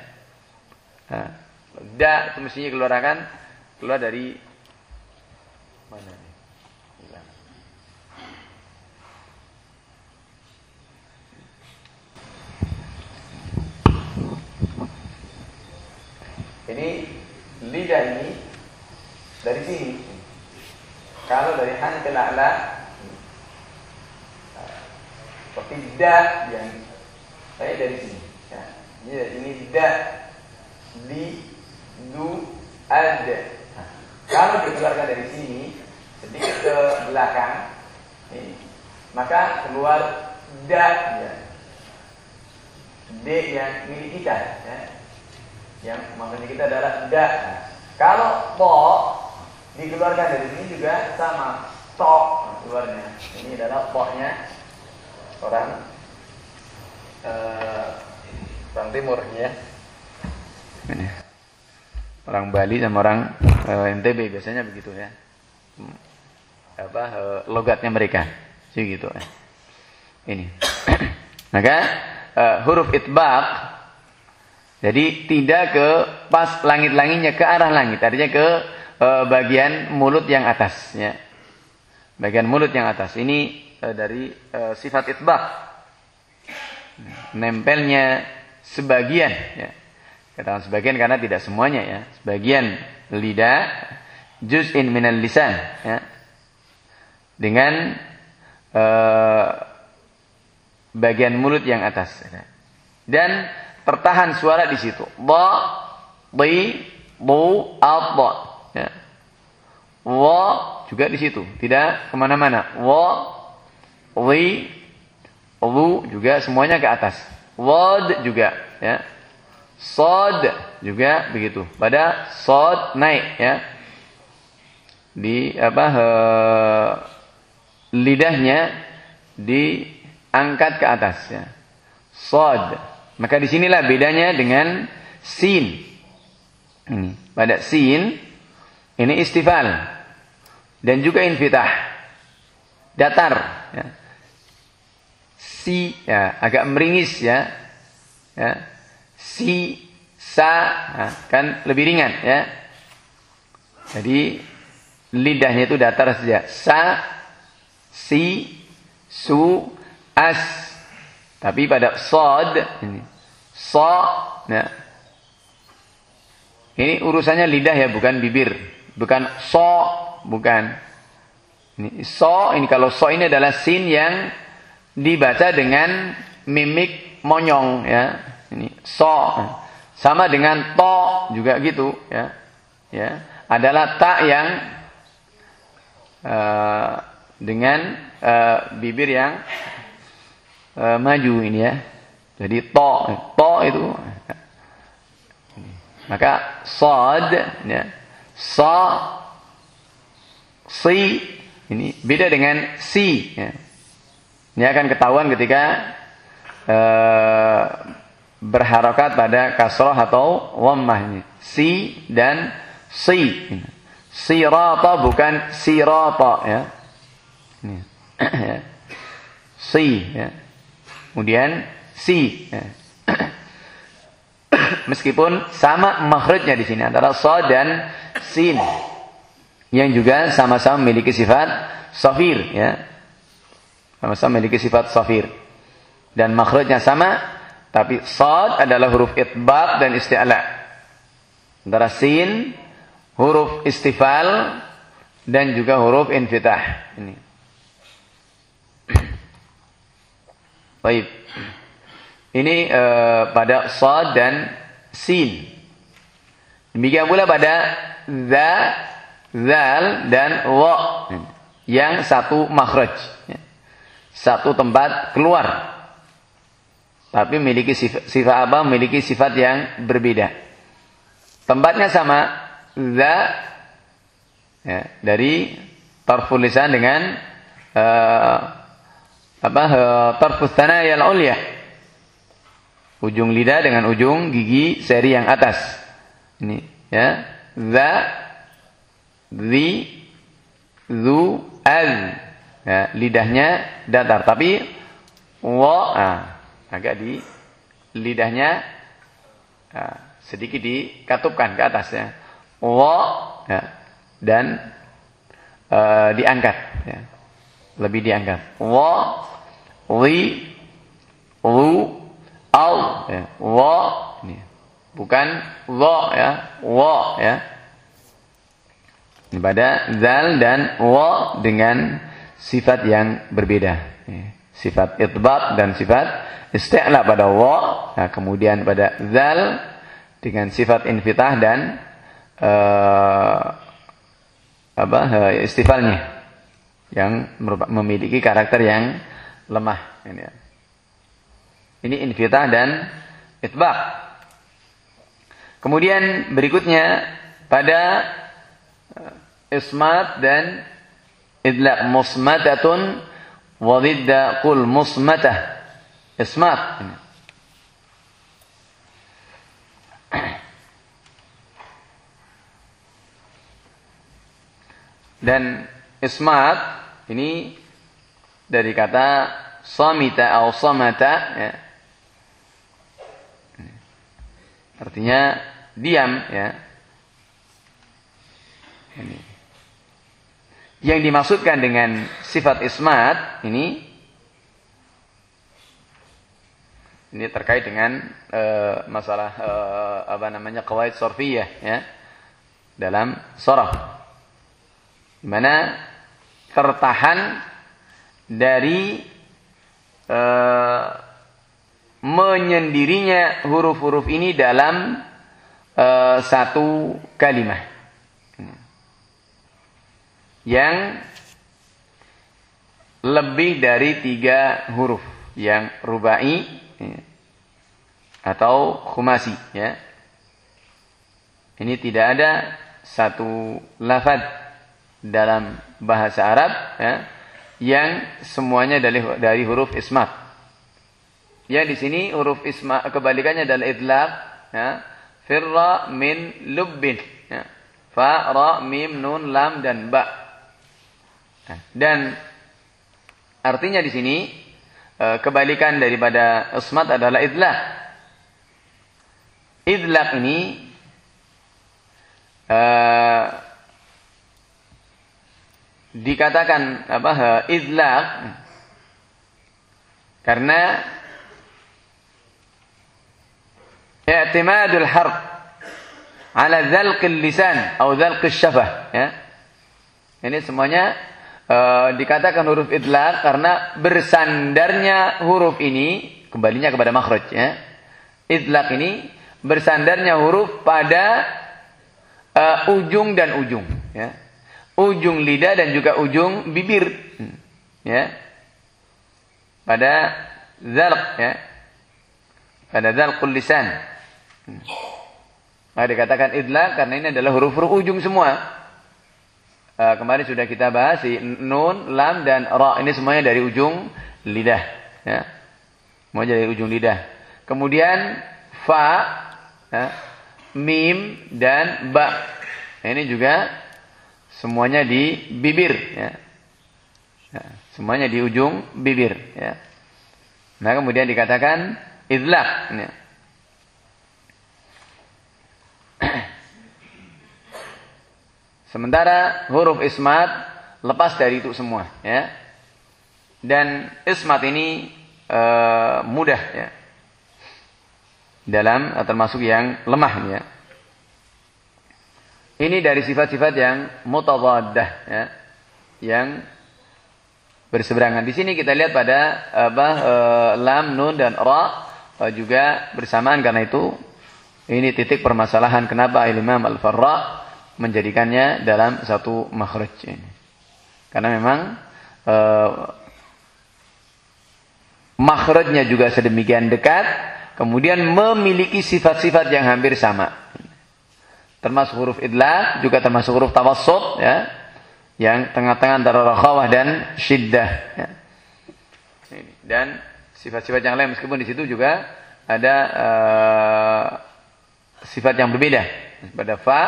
Da itu mestinya keluarkan keluar dari mana? Ini lidah ini dari sini. Kalau dari hantil a'la seperti da yang saya dari sini. Ya. Ini da di du ada. Nah, kalau dikeluarkan dari sini sedikit ke belakang, ini, maka keluar da ya. D yang milik kita. Ya yang maknanya kita adalah da. Kalau po dikeluarkan dari sini juga sama to keluarnya. Ini adalah po-nya orang uh, orang timur ya. Ini. Orang Bali sama orang uh, eh, NTB biasanya begitu ya. Apa uh, logatnya mereka. Sih gitu ya. Ini. Maka uh, huruf itbaq jadi tidak ke pas langit-langitnya ke arah langit, artinya ke e, bagian mulut yang atas ya. Bagian mulut yang atas. Ini e, dari e, sifat itbaq. Nempelnya sebagian ya. Katakan sebagian karena tidak semuanya ya. Sebagian lidah juz'in minal lisan ya. Dengan e, bagian mulut yang atas. Ya. Dan tertahan suara di situ. Ba, bi, bu, ba. Ya. Wa juga di situ, tidak ke mana-mana. Wa, wi, lu juga semuanya ke atas. Wad juga, ya. Sod juga begitu. Pada sod naik, ya. Di apa? He, lidahnya diangkat ke atas, ya. Sod maka di sinilah bedanya dengan sin. Ini. Pada sin ini istifal dan juga infitah. Datar ya. Si ya, agak meringis ya. Ya. Si sa ya, kan lebih ringan ya. Jadi lidahnya itu datar saja. Sa si su as. Tapi pada sod ini so ya, ini urusannya lidah ya, bukan bibir. Bukan so, bukan. Ini so, ini kalau so ini adalah sin yang dibaca dengan mimik monyong ya. Ini so. Sama dengan to juga gitu ya. Ya, adalah tak yang uh, dengan uh, bibir yang uh, maju ini ya. Jadi to, to itu maka sad ya. Sa si ini beda dengan si ya. Ini akan ketahuan ketika uh, berharokat pada kasroh atau wammah ini. Si dan si. Sirata bukan sirata ya. Ini. si ya. Kemudian si ya. Meskipun sama makhrajnya di sini antara sa dan sin. Yang juga sama-sama memiliki sifat safir ya. Sama-sama memiliki sifat safir. Dan makhrajnya sama, tapi sad adalah huruf itbaq dan isti'la. Antara sin, huruf istifal dan juga huruf infitah. Ini. Baik. Ini uh, pada sad dan sin. Demikian pula pada za, zal dan wa yang satu makhraj. Satu tempat keluar. Tapi memiliki sifat, sifat apa? Memiliki sifat yang berbeda. Tempatnya sama. Za ya, dari tarful lisan dengan uh, apa? Uh, tarfus yang ulyah Ujung lidah dengan ujung gigi seri yang atas. Ini ya. Za zi zu al. Ya, lidahnya datar tapi wa ah, agak di lidahnya ah, sedikit dikatupkan ke atas ya. Wa ya, dan uh, diangkat ya. Lebih diangkat. Wa wi lu Al ya. Wa ini. Bukan wa ya. Wa ya. Pada zal dan wa dengan sifat yang berbeda. Ya. Sifat itbat dan sifat isti'la pada wa. Ya, kemudian pada zal dengan sifat infitah dan uh, apa uh, istifalnya yang memiliki karakter yang lemah ini ya. Ini infitah dan itbaq. Kemudian berikutnya pada eh, ismat dan idlaq musmatatun wa didda qul musmatah. Ismat. Dan ismat ini dari kata samita atau samata ya, Artinya diam ya. Ini. Yang dimaksudkan dengan sifat ismat ini ini terkait dengan uh, masalah uh, apa namanya qawaid sorfiyah ya dalam sorah mana tertahan dari uh, menyendirinya huruf-huruf ini dalam uh, satu kalimat yang lebih dari tiga huruf yang rubai ya, atau khumasi ya ini tidak ada satu lafad dalam bahasa Arab ya, yang semuanya dari, dari huruf ismat Ya di sini huruf isma kebalikannya adalah idlaq ya. Firra min lubbin. Ya. Fa, ra, mim, nun, lam, dan ba. Dan artinya di sini eh, kebalikan daripada ismat adalah idlaq. Idlaq ini uh, dikatakan apa idlaq karena i'timadul harf ala dzalqil lisan atau dzalqis syafah ya. Ini semuanya uh, dikatakan huruf idlaq karena bersandarnya huruf ini kembalinya kepada makhraj ya. Idlaq ini bersandarnya huruf pada uh, ujung dan ujung ya. Ujung lidah dan juga ujung bibir ya. Pada zalq ya. Pada zalqul lisan. Nah, dikatakan idla karena ini adalah huruf-huruf ujung semua. Uh, kemarin sudah kita bahas si nun, lam dan ra ini semuanya dari ujung lidah, ya. Semuanya dari ujung lidah. Kemudian fa, ya, mim dan ba. Ini juga semuanya di bibir, ya. ya. Semuanya di ujung bibir, ya. Nah, kemudian dikatakan idlaq, ya. Sementara huruf ismat lepas dari itu semua, ya. Dan ismat ini e, mudah, ya. Dalam termasuk yang lemah, ya. Ini dari sifat-sifat yang mutadaddah, ya. Yang berseberangan. Di sini kita lihat pada apa e, lam, nun dan ra juga bersamaan karena itu ini titik permasalahan kenapa Imam Al-Farra menjadikannya dalam satu makhraj ini. Karena memang e, makhrajnya juga sedemikian dekat, kemudian memiliki sifat-sifat yang hampir sama. Termasuk huruf idlah, juga termasuk huruf tawassut ya, yang tengah-tengah antara rakhawah dan syiddah ya. Dan sifat-sifat yang lain meskipun di situ juga ada uh, sifat yang berbeda. Pada fa,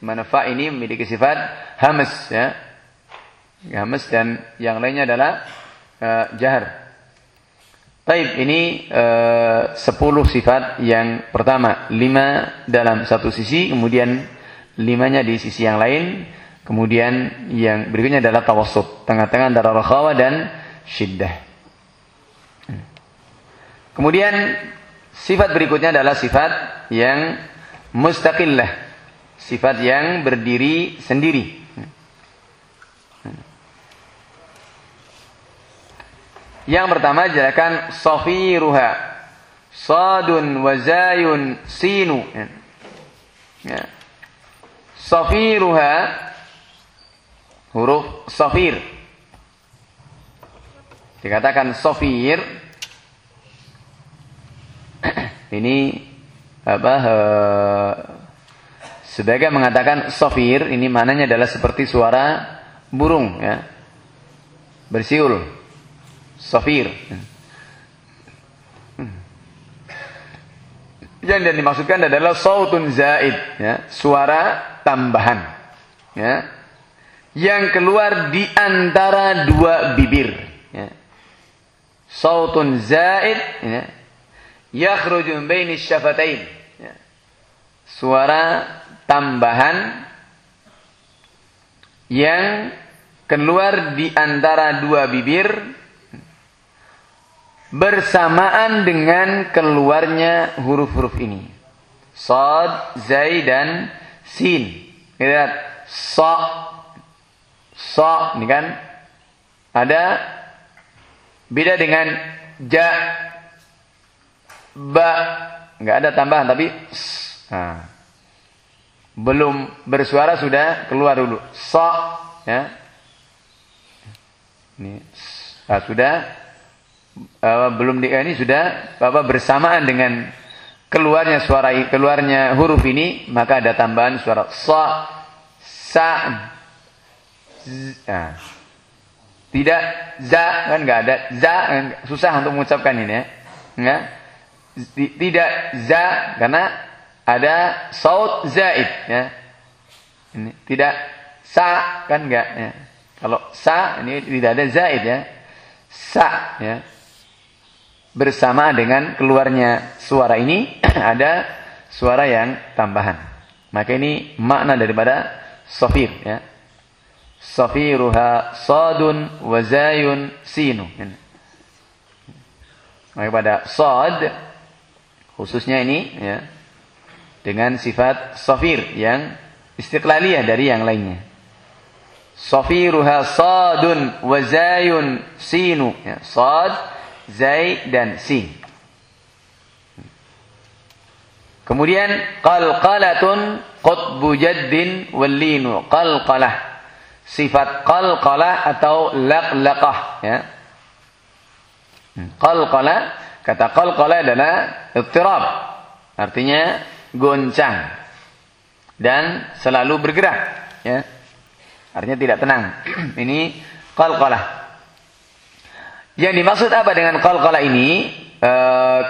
mana ini memiliki sifat hamas ya. Hamas dan yang lainnya adalah uh, jahar. Taib ini uh, 10 sifat yang pertama, lima dalam satu sisi, kemudian limanya di sisi yang lain, kemudian yang berikutnya adalah tawassut, tengah-tengah antara rakhawa dan syiddah. Kemudian Sifat berikutnya adalah sifat yang mustaqillah. Sifat yang berdiri sendiri. Yang pertama jelaskan safiruha. Sadun wazayun sinu. Ya. Safiruha huruf safir. Dikatakan safir ini apa sebagai mengatakan sofir ini mananya adalah seperti suara burung ya. Bersiul. Sofir yang dimaksudkan adalah sautun zaid ya. Suara tambahan ya. Yang keluar di antara dua bibir ya. Sautun zaid ya. Yakhruju baini syafatain. Ya. Suara tambahan yang keluar di antara dua bibir bersamaan dengan keluarnya huruf-huruf ini. Sad, Zai, dan Sin. Lihat, So, So, ini kan ada beda dengan Ja, ba nggak ada tambahan tapi nah, belum bersuara sudah keluar dulu. So ya. Ini nah, sudah. Uh, belum di ini sudah apa bersamaan dengan keluarnya suara keluarnya huruf ini maka ada tambahan suara so sa z, nah. tidak za kan nggak ada. Za kan susah untuk mengucapkan ini ya. Nggak? Tidak za karena ada saut zaid ya. Ini tidak sa kan enggak ya. Kalau sa ini tidak ada zaid ya. Sa ya. Bersama dengan keluarnya suara ini ada suara yang tambahan. Maka ini makna daripada safir ya. Safiruha sadun wa zayun sinu. Maka pada sad khususnya ini ya dengan sifat safir yang istiqlaliyah dari yang lainnya. Safiruha sadun wa zayun sinu. Ya, sad, zai dan sin. Kemudian qalqalatun qutbu jaddin wallinu. Qalqalah. Sifat qalqalah atau laqlaqah ya. Qalqalah kata qalqalah adalah ittirab. Artinya goncang dan selalu bergerak ya. Artinya tidak tenang. Ini qalqalah. Yang dimaksud apa dengan qalqalah ini? E,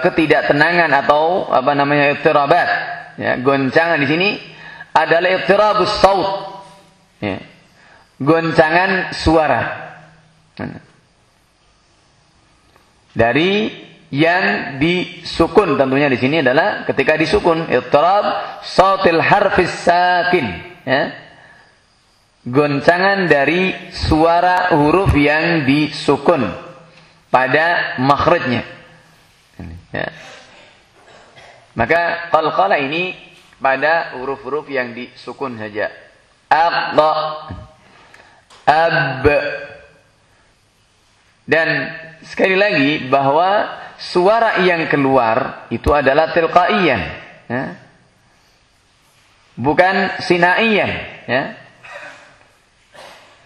ketidaktenangan atau apa namanya ittirabat ya. Goncangan di sini adalah ittirabus saut ya. Goncangan suara. Dari yang disukun. Tentunya di sini adalah ketika disukun ittirab sautil harfis sakin ya. Goncangan dari suara huruf yang disukun pada makhrajnya. Ya. maka qalqala ini pada huruf-huruf yang disukun saja. Aqda ab dan sekali lagi bahwa suara yang keluar itu adalah tilqaiyan ya. bukan sinaiyan ya.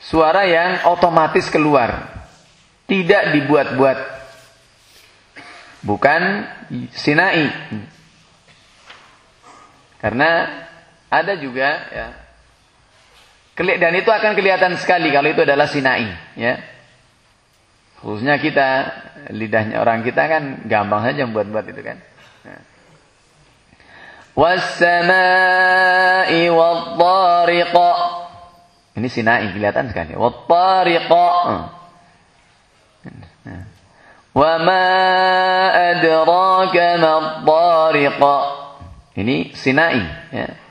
suara yang otomatis keluar tidak dibuat-buat bukan sinai karena ada juga ya dan itu akan kelihatan sekali kalau itu adalah sinai ya Khususnya kita, lidahnya orang kita kan gampang saja buat-buat itu kan. Wassama'i wattariqa. Ini sinai kelihatan sekali. Wattariqa. Wa ma adraka ma Ini sinai ya.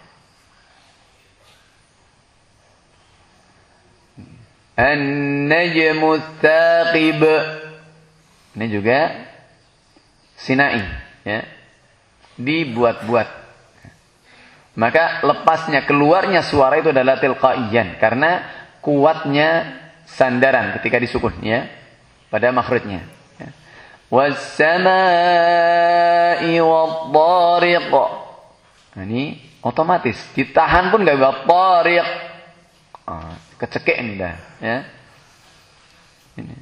An-najmu thaqib. Ini juga sinai, ya. Dibuat-buat. Maka lepasnya keluarnya suara itu adalah tilqaiyan karena kuatnya sandaran ketika disukun ya pada makhrajnya. Ya. Was-samai wad-dariq. Nah, ini otomatis ditahan pun enggak bisa tariq. Kecekek ini dah ya. Ini.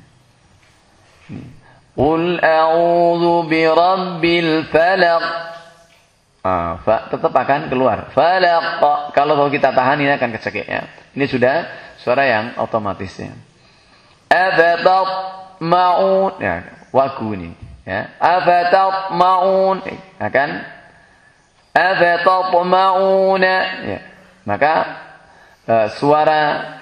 Qul a'udzu birabbil falaq. Ah fa tetap akan keluar. Falaq. Kalau kita tahan ini akan kecekek ya. Ini sudah suara yang otomatis ya. Afatat maun ya wagu ini ya. Afatat maun akan. Afatat mauna ya. Maka uh, suara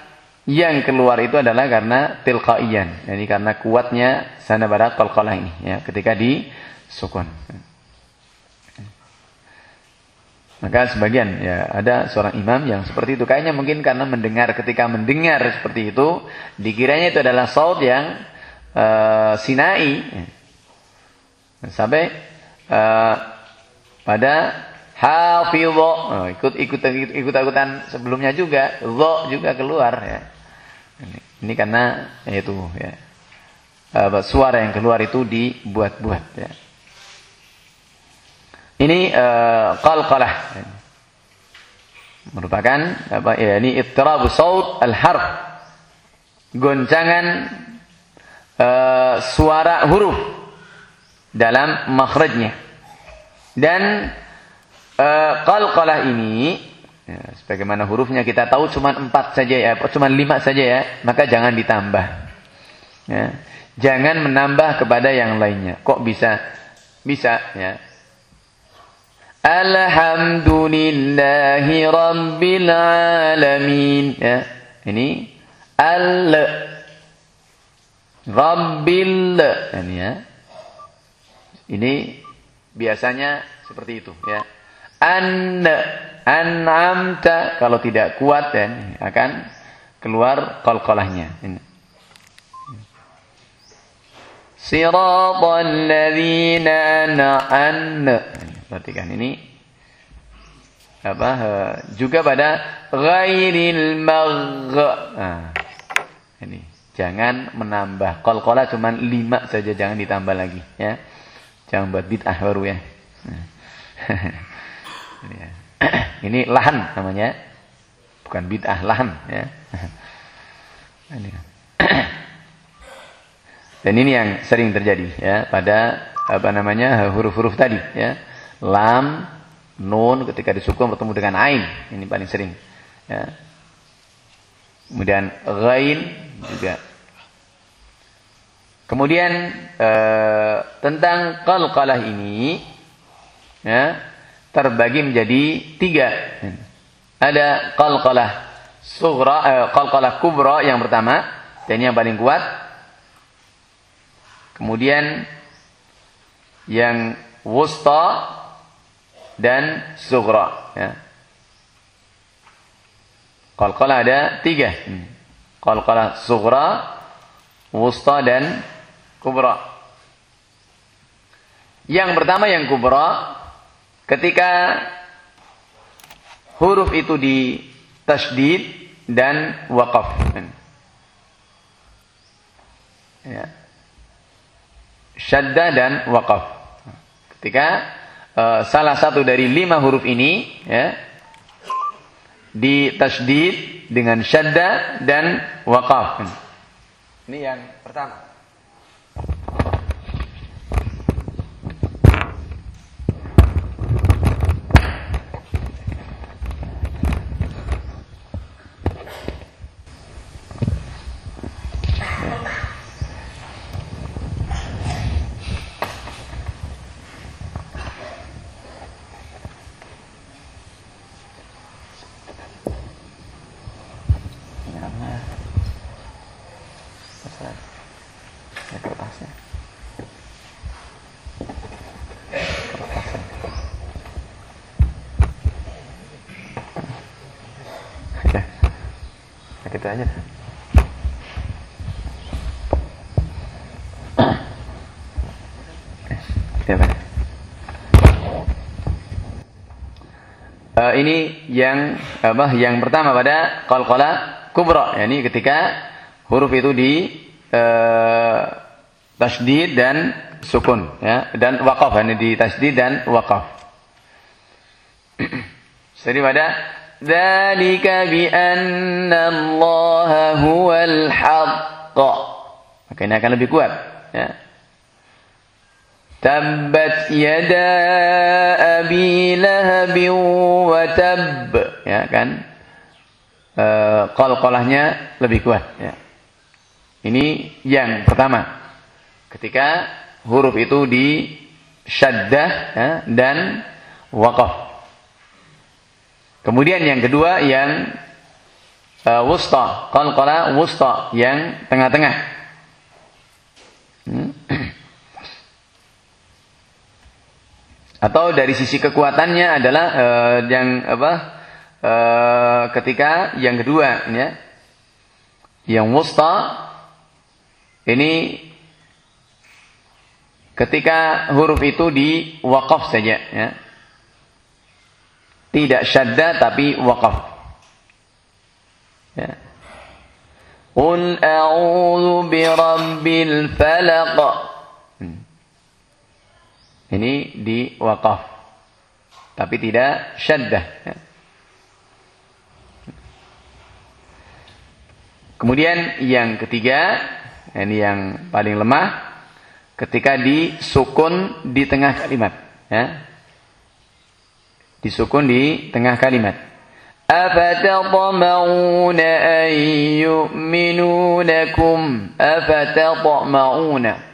yang keluar itu adalah karena tilqaiyan. Jadi karena kuatnya sana barat qalqalah ini ya ketika di sukun. Maka sebagian ya ada seorang imam yang seperti itu kayaknya mungkin karena mendengar ketika mendengar seperti itu dikiranya itu adalah saut yang uh, sinai sampai uh, pada hafidho oh, ikut ikut ikut ikutan sebelumnya juga lo juga keluar ya ini, ini karena ya itu ya. Uh, suara yang keluar itu dibuat-buat ya. Ini uh, qalqalah. Merupakan apa ya ini ittirabu saut al-harf. Goncangan uh, suara huruf dalam makhrajnya. Dan qalqalah ini Ya, sebagaimana hurufnya kita tahu cuma empat saja ya, cuma lima saja ya, maka jangan ditambah. Ya. Jangan menambah kepada yang lainnya. Kok bisa? Bisa ya. Alhamdulillahi Rabbil Alamin. Ya, ini al Rabbil ini ya. Ini biasanya seperti itu ya. An an'amta kalau tidak kuat dan akan keluar qalqalahnya. Ini. Siratal ladzina an'amna. Perhatikan ini apa juga pada ghairil magh. Nah, ini jangan menambah qalqalah cuma lima saja jangan ditambah lagi ya. Jangan buat bid'ah baru ya. Ini, ya. ini lahan namanya. Bukan bid'ah lahan ya. Dan ini yang sering terjadi ya pada apa namanya huruf-huruf tadi ya. Lam, nun ketika disukun bertemu dengan ain. Ini paling sering. Ya. Kemudian ghain juga. Kemudian eh, tentang qalqalah ini ya, terbagi menjadi tiga. Ada qalqalah sughra, eh, qalqalah kubra yang pertama dan yang paling kuat Kemudian yang wusta dan sughra. Ya. Qalqalah ada tiga. Qalqalah sughra, wusta dan kubra. Yang pertama yang kubra, ketika huruf itu di tasdid dan waqaf. Ya syadda dan waqaf. Ketika uh, salah satu dari lima huruf ini ya, ditasdid dengan syadda dan waqaf. Ini yang pertama. Aja. ya, Uh, ini yang apa? Yang pertama pada qalqala kubra. Ya, ini ketika huruf itu di uh, tasdid dan sukun ya dan waqaf ini di tasdid dan waqaf. Jadi pada ذلك بأن الله هو الحق maka ini akan lebih kuat ya. Tabbat yada abi lahab wa tab ya kan e, qalqalahnya lebih kuat ya. Ini yang pertama ketika huruf itu di syaddah ya, dan waqaf Kemudian yang kedua yang uh, wusta, qalqala wusta yang tengah-tengah. Hmm. Atau dari sisi kekuatannya adalah uh, yang apa? Uh, ketika yang kedua ya. Yang wusta ini ketika huruf itu di wakaf saja ya tidak syadda tapi waqaf. Ya. Qul a'udzu birabbil falaq. Hmm. Ini di waqaf. Tapi tidak syaddah. Ya. Kemudian yang ketiga, ini yang paling lemah, ketika disukun di tengah kalimat. Ya disukun di tengah kalimat. Afatatma'una an yu'minu lakum afatatma'una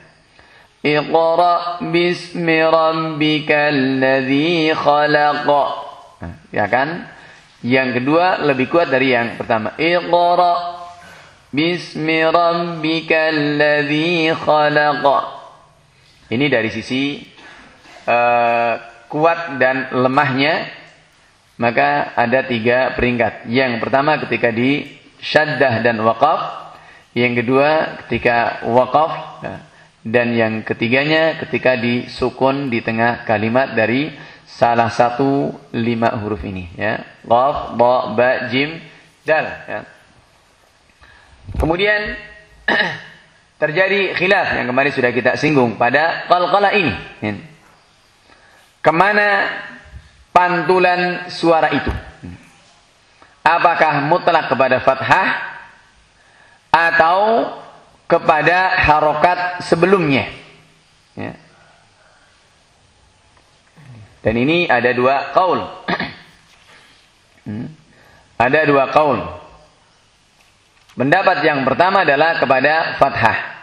Iqra bismi rabbikal ladzi khalaq. Nah, ya kan? Yang kedua lebih kuat dari yang pertama. Iqra bismi rabbikal ladzi khalaq. Ini dari sisi uh, kuat dan lemahnya maka ada tiga peringkat. Yang pertama ketika di syaddah dan waqaf, yang kedua ketika waqaf, ya, dan yang ketiganya ketika disukun di tengah kalimat dari salah satu lima huruf ini ya qaf ba ba jim dal ya. kemudian terjadi khilaf yang kemarin sudah kita singgung pada qalqalah ini. Ke mana pantulan suara itu apakah mutlak kepada fathah atau kepada harokat sebelumnya. Ya. Dan ini ada dua kaul. hmm. Ada dua kaul. Pendapat yang pertama adalah kepada fathah.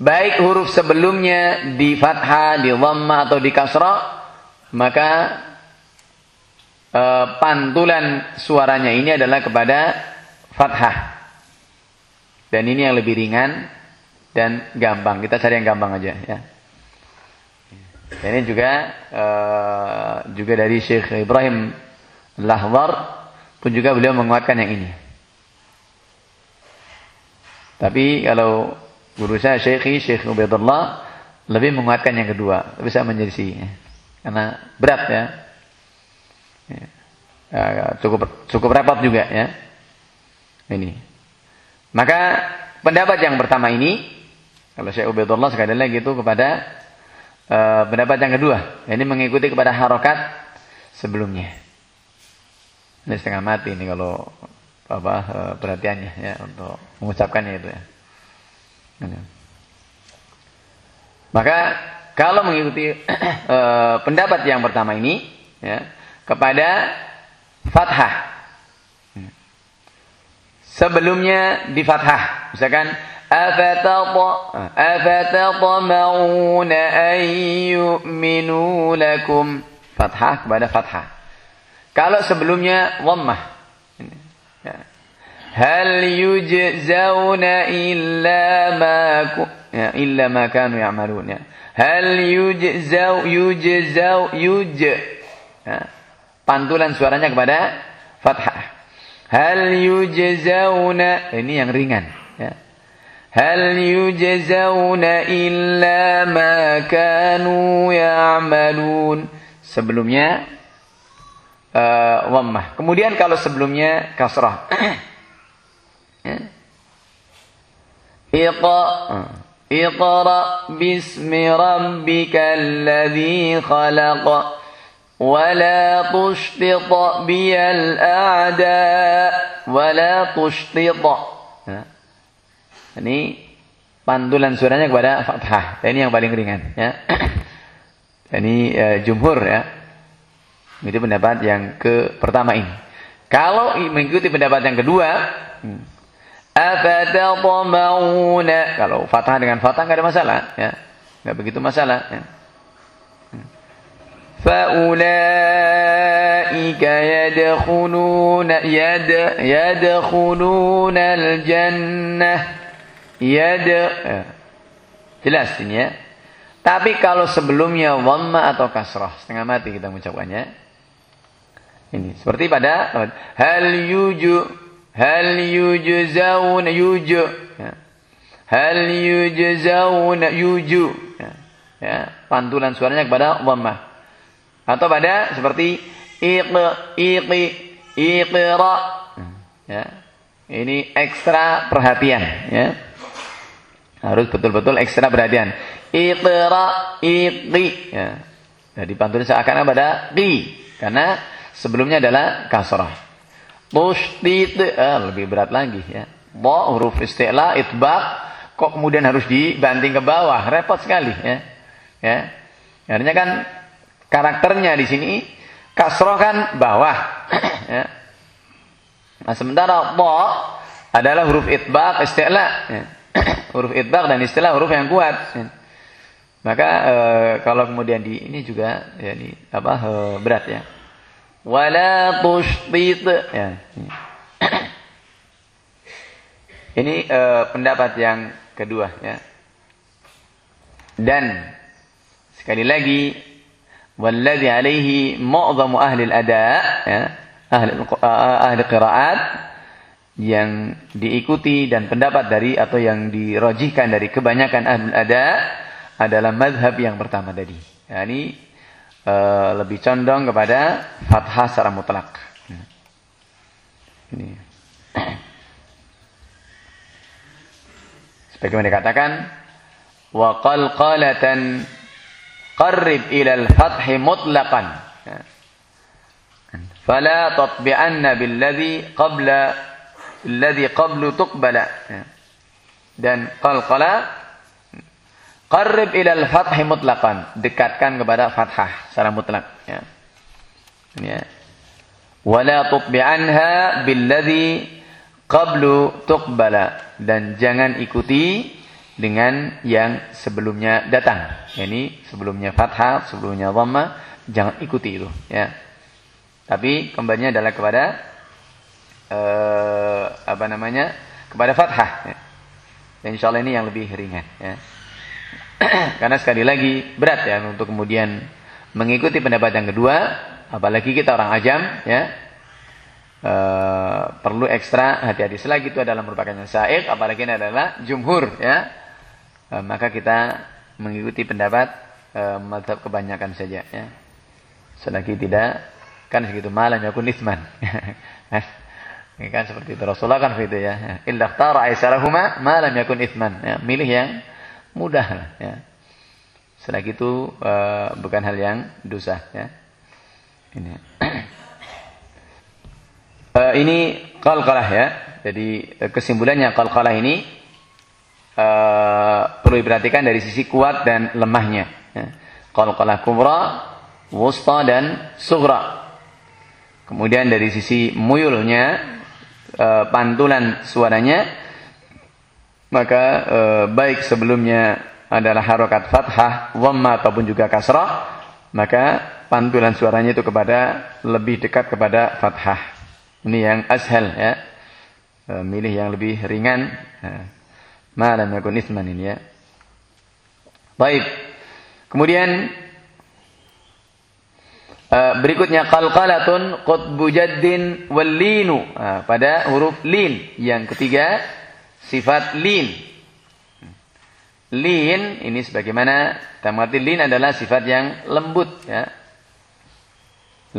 Baik huruf sebelumnya di fathah, di dhamma atau di kasrah, maka e, pantulan suaranya ini adalah kepada fathah. Dan ini yang lebih ringan dan gampang. Kita cari yang gampang aja ya. Dan ini juga uh, juga dari Syekh Ibrahim Lahwar pun juga beliau menguatkan yang ini. Tapi kalau guru saya Syekh Syekh Ubaidullah lebih menguatkan yang kedua, lebih saya menjadi ya. Karena berat ya. ya. ya. cukup cukup repot juga ya. Ini. Maka pendapat yang pertama ini, kalau saya Ubaidullah sekali lagi itu kepada uh, pendapat yang kedua. Ini mengikuti kepada harokat sebelumnya. Ini setengah mati ini kalau apa uh, perhatiannya ya untuk mengucapkannya itu ya. Ini. Maka kalau mengikuti uh, pendapat yang pertama ini ya kepada fathah sebelumnya di fathah. Misalkan afatatma'una an yu'minu lakum. Fathah kepada fathah. Kalau sebelumnya dhammah. Hal yujzauna illa ma ya, illa ma kanu ya'malun ya. Hal yujzau yujzau yuj. Ya. Pantulan suaranya kepada fathah. Hal yujzauna ini yang ringan ya. Hal yujzauna illa ma kanu ya'malun. Sebelumnya uh, wammah. Kemudian kalau sebelumnya kasrah. ya. Iqa Iqra bismi rabbikal ladzi khalaq ولا تشطط بي الأعداء ولا تشطط ini pantulan suaranya kepada fathah ini yang paling ringan ya ini uh, jumhur ya itu pendapat yang ke pertama ini kalau mengikuti pendapat yang kedua hmm, kalau fathah dengan fathah nggak ada masalah ya nggak begitu masalah ya. فأولئك يدخلون يد يدخلون الجنة يد jelas ini ya tapi kalau sebelumnya dhamma atau kasrah setengah mati kita mengucapkannya ini seperti pada hal yuju hal yujzaun yuju ya. hal yujzaun yuju ya. ya pantulan suaranya kepada dhammah atau pada seperti iqi, iqi, iqra. Ya. Ini ekstra perhatian. Ya. Harus betul-betul ekstra perhatian. Iqra, iqi. Ya. Jadi pantun seakan pada qi. Karena sebelumnya adalah kasrah. Tushdid. Eh, lebih berat lagi. Ya. Bo, huruf istilah, itbaq. Kok kemudian harus dibanting ke bawah. Repot sekali. Ya. Ya. Artinya kan karakternya di sini kasroh kan bawah. ya. Nah, sementara bo adalah huruf itbaq istilah. Ya. huruf itbaq dan istilah huruf yang kuat. Ya. Maka e, kalau kemudian di ini juga ya ini apa e, berat ya. Wala tushtit ya. Ini e, pendapat yang kedua ya. Dan sekali lagi walladzi alaihi mu'dhamu ahli al-ada ya, ahli ahli qiraat yang diikuti dan pendapat dari atau yang dirojihkan dari kebanyakan ahli ada adalah madhab yang pertama tadi. Ya, ini uh, lebih condong kepada fathah secara mutlak. Ini. Sebagaimana dikatakan, wa qalqalatan qarrib ila al-fathi mutlaqan. Ya. Fala tatbi'anna billadhi qabla alladhi qablu tuqbala. Ya. Dan qalqala Qarrib ilal fathi mutlaqan. Dekatkan kepada fathah secara mutlak. Ya. Ini ya. Wala tutbi'anha billadhi qablu tuqbala. Dan jangan ikuti dengan yang sebelumnya datang. Ini sebelumnya fathah, sebelumnya dhamma. Jangan ikuti itu. Ya. Tapi kembalinya adalah kepada uh, apa namanya? Kepada fathah. Ya. Dan insya Allah ini yang lebih ringan. Ya. Karena sekali lagi berat ya untuk kemudian mengikuti pendapat yang kedua, apalagi kita orang ajam ya. E, perlu ekstra hati-hati selagi itu adalah merupakan yang saik, apalagi ini adalah jumhur ya. E, maka kita mengikuti pendapat e, madhab kebanyakan saja ya. Selagi tidak kan segitu malam yakun isman. Ini kan seperti itu Rasulullah kan seperti itu ya. Illa tara aisarahuma malam yakun isman. Ya, milih yang mudah ya. Setelah itu uh, bukan hal yang dosa ya. Ini. uh, ini qalqalah ya. Jadi uh, kesimpulannya qalqalah ini uh, perlu diperhatikan dari sisi kuat dan lemahnya. Ya. Qalqalah kubra, wusta dan sughra. Kemudian dari sisi muyulnya, uh, pantulan suaranya maka e, baik sebelumnya adalah harokat fathah, wamma ataupun juga kasrah, maka pantulan suaranya itu kepada lebih dekat kepada fathah. Ini yang ashal ya. E, milih yang lebih ringan. Malam yakun isman ini ya. Baik. Kemudian berikutnya qalqalatun qutbu jaddin wal linu. Pada huruf lin. Yang ketiga sifat lin. Lin ini sebagaimana tamati lin adalah sifat yang lembut ya.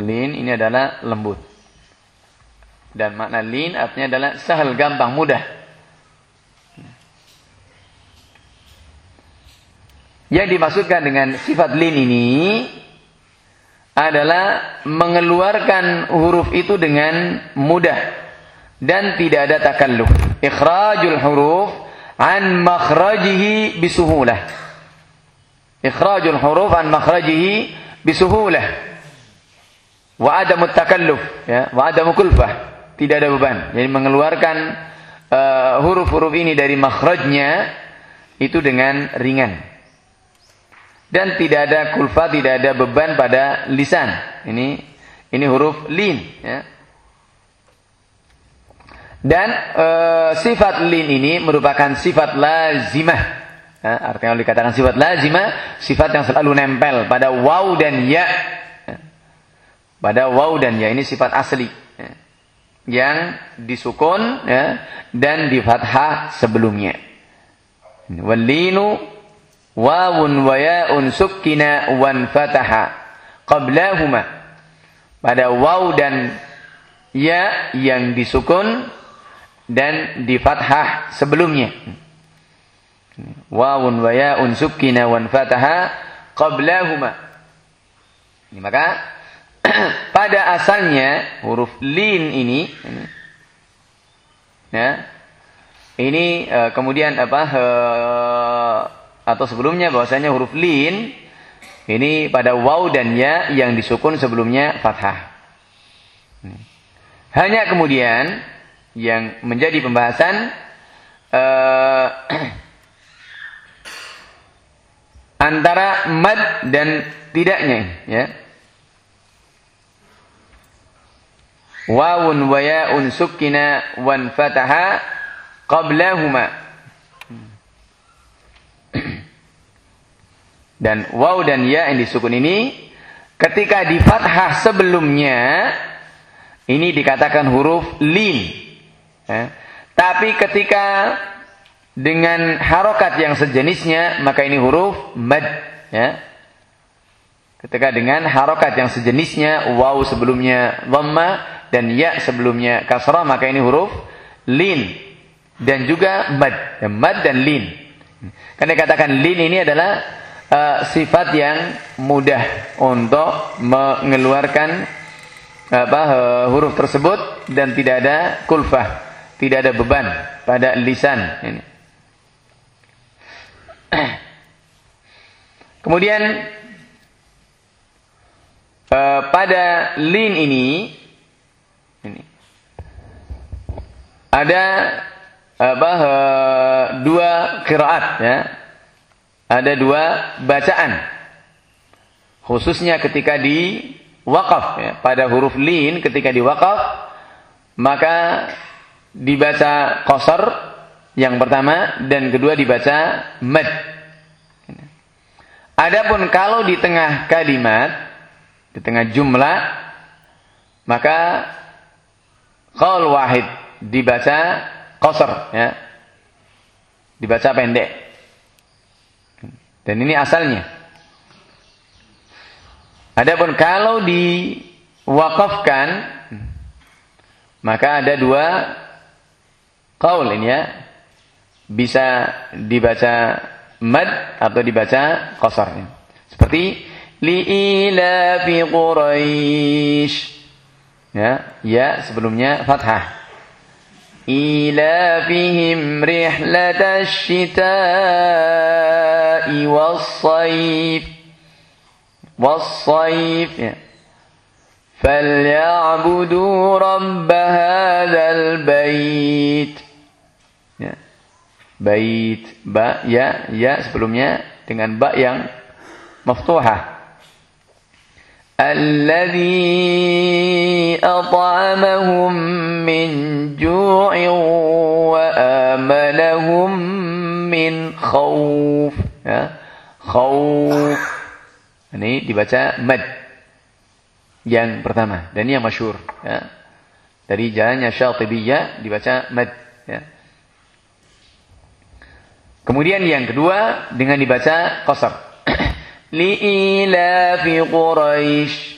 Lin ini adalah lembut. Dan makna lin artinya adalah sahal gampang mudah. Yang dimaksudkan dengan sifat lin ini adalah mengeluarkan huruf itu dengan mudah dan tidak ada takalluf. Ikhrajul huruf an makhrajihi bisuhulah. Ikhrajul huruf an makhrajihi bisuhulah. Wa adamu takalluf, ya, wa adamu kulfah. Tidak ada beban. Jadi mengeluarkan uh, huruf-huruf uh, ini dari makhrajnya itu dengan ringan. Dan tidak ada kulfah, tidak ada beban pada lisan. Ini ini huruf lin, ya. Dan e, sifat lin ini merupakan sifat lazimah. Ya, artinya kalau dikatakan sifat lazimah, sifat yang selalu nempel pada waw dan ya. ya. Pada waw dan ya ini sifat asli. Ya. Yang disukun ya, dan di fathah sebelumnya. Walinu wawun wa ya'un sukkina wan fataha qablahuma. Pada waw dan ya yang disukun dan di fathah sebelumnya. Wawun wa ya'un sukkina wan fataha qablahuma. Ini maka pada asalnya huruf lin ini, ini ya, ini uh, kemudian apa uh, atau sebelumnya bahwasanya huruf lin ini pada waw dan ya yang disukun sebelumnya fathah. Hanya kemudian yang menjadi pembahasan uh, antara mad dan tidaknya ya. Wawun wa ya'un sukkina wan fataha qablahuma. Dan waw dan ya yang disukun ini ketika di fathah sebelumnya ini dikatakan huruf lin ya. tapi ketika dengan harokat yang sejenisnya maka ini huruf mad ya. Ketika dengan harokat yang sejenisnya waw sebelumnya dhamma dan ya sebelumnya kasrah maka ini huruf lin dan juga mad ya, mad dan lin. Karena dikatakan lin ini adalah uh, sifat yang mudah untuk mengeluarkan apa uh, huruf tersebut dan tidak ada kulfah tidak ada beban pada lisan ini Kemudian uh, pada lin ini, ini ada apa uh, dua kiraat ya. Ada dua bacaan. Khususnya ketika di wakaf ya. Pada huruf lin ketika di wakaf maka dibaca qasar yang pertama dan kedua dibaca mad. Adapun kalau di tengah kalimat, di tengah jumlah, maka qaul wahid dibaca qasar ya. Dibaca pendek. Dan ini asalnya. Adapun kalau diwakafkan maka ada dua qaul ini ya bisa dibaca mad atau dibaca qasar. Seperti fi Quraisy. Ya, ya sebelumnya fathah. Ilafihim rihlatash shita'i was-sayf. Was-sayf ya. فليعبدوا رب هذا البيت bait ba ya ya sebelumnya dengan ba yang maftuhah. Alladhi at'amahum min ju'in wa amalahum min khawf. Ya khawf. Ini dibaca mad. Yang pertama. Dan ini yang masyhur. Ya. Dari jalannya Syatibiyah dibaca mad. Ya Kemudian yang kedua dengan dibaca qasar. Li'ilafi Quraisy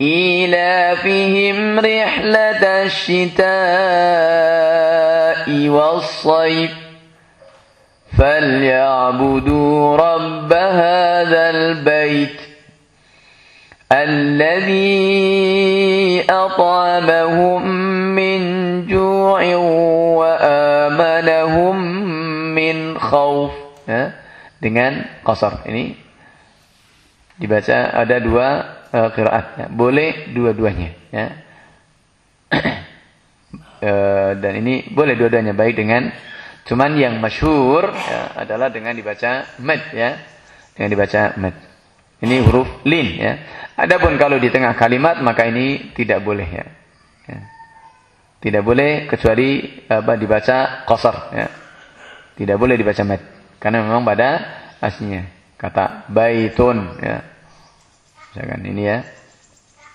ilafihim rihlatash shita'i was-sayf فليعبدوا رب هذا البيت الذي أطعمهم من جوع khauf ya, dengan qasar. Ini dibaca ada dua uh, ya. Boleh dua-duanya ya. uh, dan ini boleh dua-duanya baik dengan cuman yang masyhur ya, adalah dengan dibaca mad ya. Dengan dibaca mad. Ini huruf lin ya. Adapun kalau di tengah kalimat maka ini tidak boleh ya. ya. Tidak boleh kecuali apa dibaca qasar ya. Tidak boleh dibaca mat. Karena memang pada aslinya. Kata baitun. Ya. Misalkan ini ya.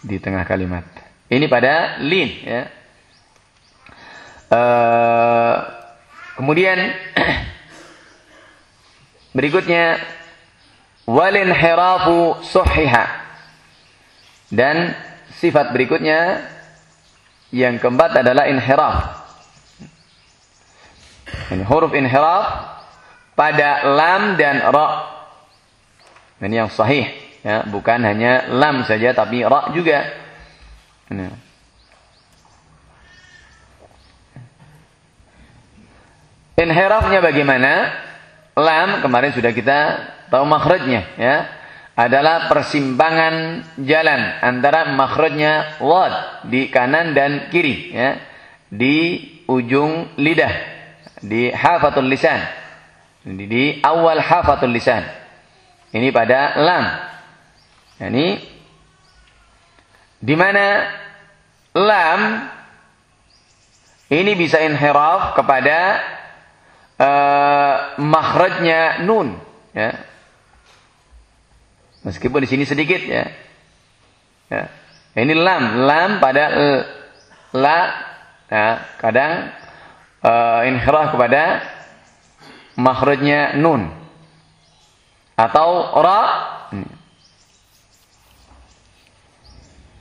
Di tengah kalimat. Ini pada lin. Ya. Uh, kemudian berikutnya walin hirafu suhiha dan sifat berikutnya yang keempat adalah inhiraf ini huruf inhiraf pada lam dan ra. Ini yang sahih ya, bukan hanya lam saja tapi ra juga. Ini. Inhirafnya bagaimana? Lam kemarin sudah kita tahu makhrajnya ya. Adalah persimpangan jalan antara makhrajnya wad di kanan dan kiri ya. Di ujung lidah di hafatul lisan. Di, di awal hafatul lisan. Ini pada lam. Ini di mana lam ini bisa inhiraf kepada uh, makhrajnya nun ya. Meskipun di sini sedikit ya. ya. Ini lam, lam pada la ya, kadang uh, inhiraf kepada makhrajnya nun. Atau ra.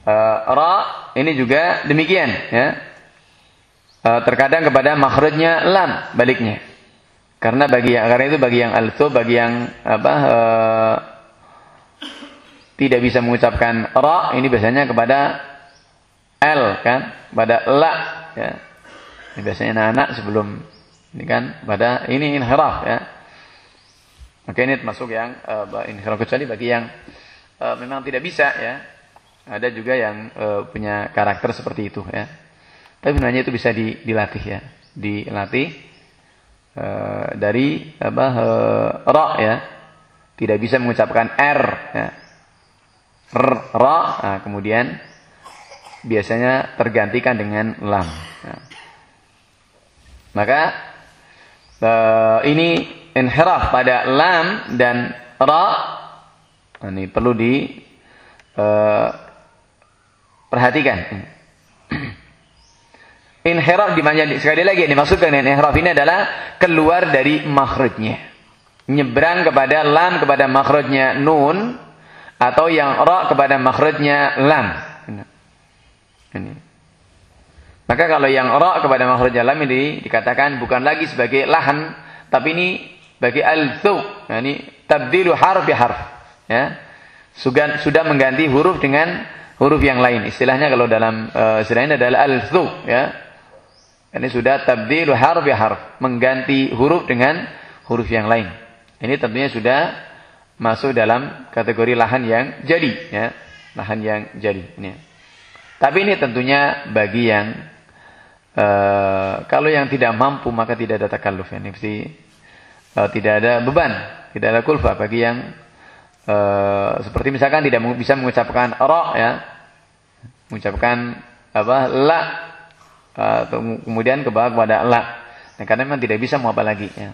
Uh, ra ini juga demikian ya. Uh, terkadang kepada makhrajnya lam baliknya. Karena bagi yang karena itu bagi yang alto bagi yang apa uh, tidak bisa mengucapkan ra ini biasanya kepada l kan? Pada la ya biasanya anak-anak sebelum ini kan pada ini inhiraf ya. Maka ini termasuk yang uh, inhiraf kecuali bagi yang uh, memang tidak bisa ya. Ada juga yang uh, punya karakter seperti itu ya. Tapi sebenarnya itu bisa dilatih ya. Dilatih uh, dari apa uh, ra ya. Tidak bisa mengucapkan r ya. R ra nah, kemudian biasanya tergantikan dengan lam. Maka uh, ini inhiraf pada lam dan ra ini perlu di uh, perhatikan. inhiraf sekali lagi yang dimaksudkan dengan inhiraf ini adalah keluar dari makhrajnya. Nyebrang kepada lam kepada makhrajnya nun atau yang ra kepada makhrajnya lam. Ini. Maka kalau yang ra kepada makhraj lam ini dikatakan bukan lagi sebagai lahan, tapi ini bagi. Nah, ini tabdilu harf harf. Ya. Sudah, sudah mengganti huruf dengan huruf yang lain. Istilahnya kalau dalam uh, istilahnya adalah al-thu. Ya. Ini sudah tabdilu harf harf. Mengganti huruf dengan huruf yang lain. Ini tentunya sudah masuk dalam kategori lahan yang jadi. Ya. Lahan yang jadi. Ini. Tapi ini tentunya bagi yang Uh, kalau yang tidak mampu maka tidak ada takalluf ya. Pasti uh, tidak ada beban, tidak ada kulfa bagi yang uh, seperti misalkan tidak bisa mengucapkan ra ya. Mengucapkan apa? la atau kemudian ke bawah kepada la. Nah, karena memang tidak bisa mau apa lagi ya.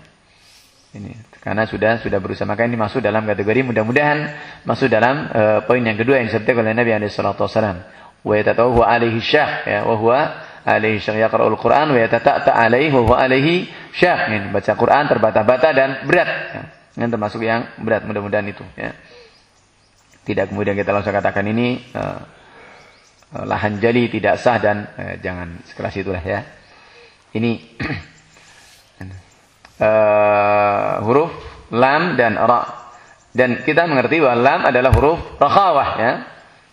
Ini karena sudah sudah berusaha maka ini masuk dalam kategori mudah-mudahan masuk dalam uh, poin yang kedua yang disampaikan oleh Nabi alaihi wasallam. Wa alaihi syah ya wa huwa alaihi syaq yaqra'ul Qur'an wa yatata'ta alaihi wa alaihi syaq. Ini baca Quran terbata-bata dan berat. Ya. Ini termasuk yang berat mudah-mudahan itu ya. Tidak kemudian kita langsung katakan ini uh, lahan jali tidak sah dan uh, jangan sekelas itulah ya. Ini uh, huruf lam dan ra. Dan kita mengerti bahwa lam adalah huruf rakhawah ya.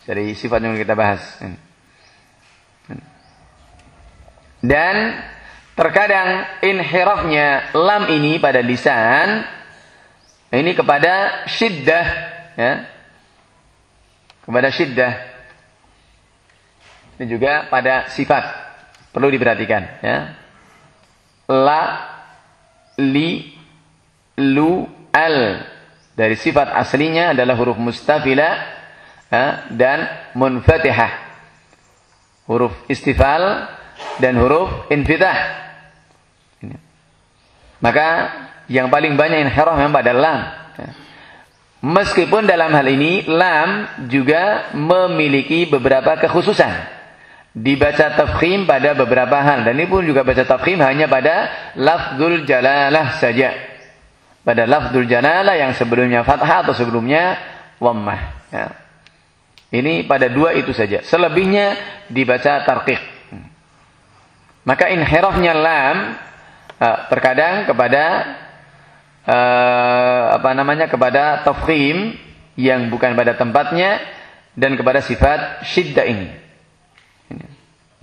Dari sifat yang kita bahas. Ini. Dan terkadang inhirafnya lam ini pada lisan ini kepada syiddah ya. Kepada syiddah. Ini juga pada sifat perlu diperhatikan ya. La li lu al dari sifat aslinya adalah huruf mustafila ya, dan munfatihah. Huruf istifal dan huruf infitah. Maka yang paling banyak inhiraf memang pada lam. Meskipun dalam hal ini lam juga memiliki beberapa kekhususan. Dibaca tafkhim pada beberapa hal dan ini pun juga baca tafkhim hanya pada lafzul jalalah saja. Pada lafzul jalalah yang sebelumnya fathah atau sebelumnya wammah. Ya. Ini pada dua itu saja. Selebihnya dibaca tarqiq. Maka inhirafnya lam uh, terkadang kepada uh, apa namanya kepada tafkhim yang bukan pada tempatnya dan kepada sifat syiddah ini.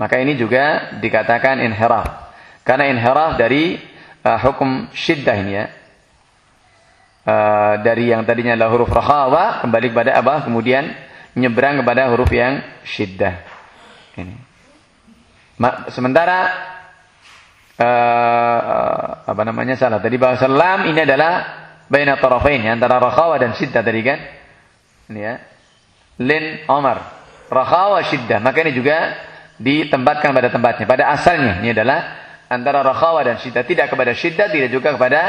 Maka ini juga dikatakan inhiraf. Karena inhiraf dari uh, hukum syiddah ini ya. Uh, dari yang tadinya adalah huruf rakhawa kembali kepada apa? Kemudian menyeberang kepada huruf yang syiddah. Ini. Sementara uh, apa namanya salah tadi bahasa lam ini adalah baina tarafain ya, antara rakhawa dan syiddah tadi kan. Ini ya. Lin Omar. Rakhawa syiddah. Maka ini juga ditempatkan pada tempatnya. Pada asalnya ini adalah antara rakhawa dan syiddah. Tidak kepada syiddah, tidak juga kepada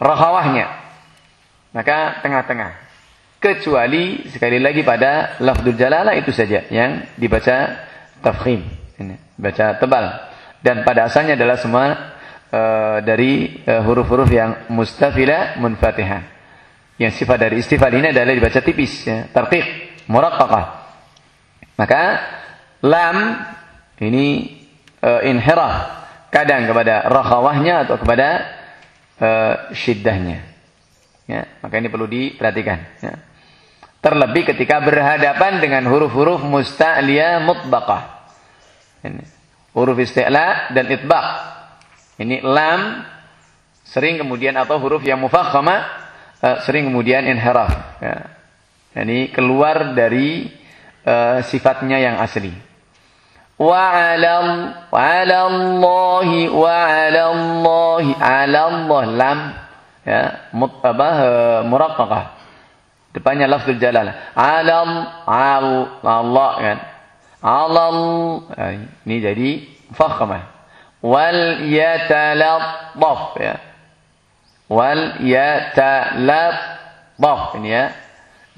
rakhawahnya. Maka tengah-tengah. Kecuali sekali lagi pada lafzul jalalah itu saja yang dibaca tafkhim. Ini, baca tebal. Dan pada asalnya adalah semua uh, dari uh, huruf-huruf yang mustafila munfatihah. Yang sifat dari istifal ini adalah dibaca tipis, ya, tarqiq, muraqqaqah. Maka lam ini uh, inhirah kadang kepada rakhawahnya atau kepada uh, syiddahnya. Ya, maka ini perlu diperhatikan. Ya. Terlebih ketika berhadapan dengan huruf-huruf musta'liyah mutbaqah. Ini. Huruf isti'la dan itbaq. Ini lam sering kemudian atau huruf yang mufakhama uh, sering kemudian inhiraf. Ya. Ini keluar dari uh, sifatnya yang asli. Wa 'alam wa 'alallahi wa 'alallahi 'alallah lam ya mut apa uh, muraqqaqah Depannya lafzul jalalah. Alam al Allah kan. Alam ini jadi fakhamah. Wal yatalattaf ya. Wal yatalattaf ini ya.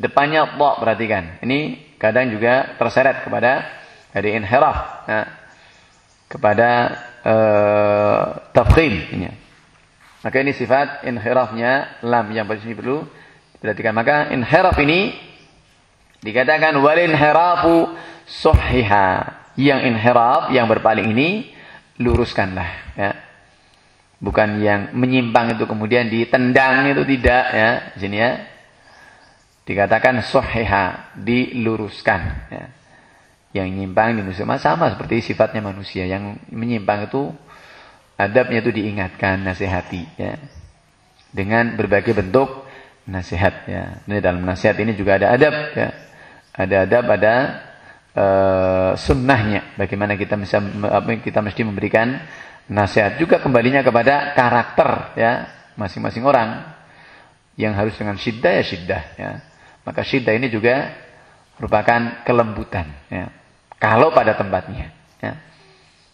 Depannya ta perhatikan. Ini kadang juga terseret kepada dari inhiraf ya. kepada uh, tafkhim ini. Maka ini sifat inhirafnya lam yang pada sini perlu Perhatikan maka inhiraf ini dikatakan wal inhirafu sahhiha. Yang inhiraf yang berpaling ini luruskanlah ya. Bukan yang menyimpang itu kemudian ditendang itu tidak ya. Sini ya. Dikatakan sahhiha, diluruskan ya. Yang menyimpang diluruskan sama seperti sifatnya manusia yang menyimpang itu adabnya itu diingatkan, nasihati ya. Dengan berbagai bentuk nasihat ya. Ini dalam nasihat ini juga ada adab ya. Ada adab ada uh, sunnahnya. Bagaimana kita bisa kita mesti memberikan nasihat juga kembalinya kepada karakter ya masing-masing orang yang harus dengan syiddah ya syiddah ya. Maka syiddah ini juga merupakan kelembutan ya. Kalau pada tempatnya ya.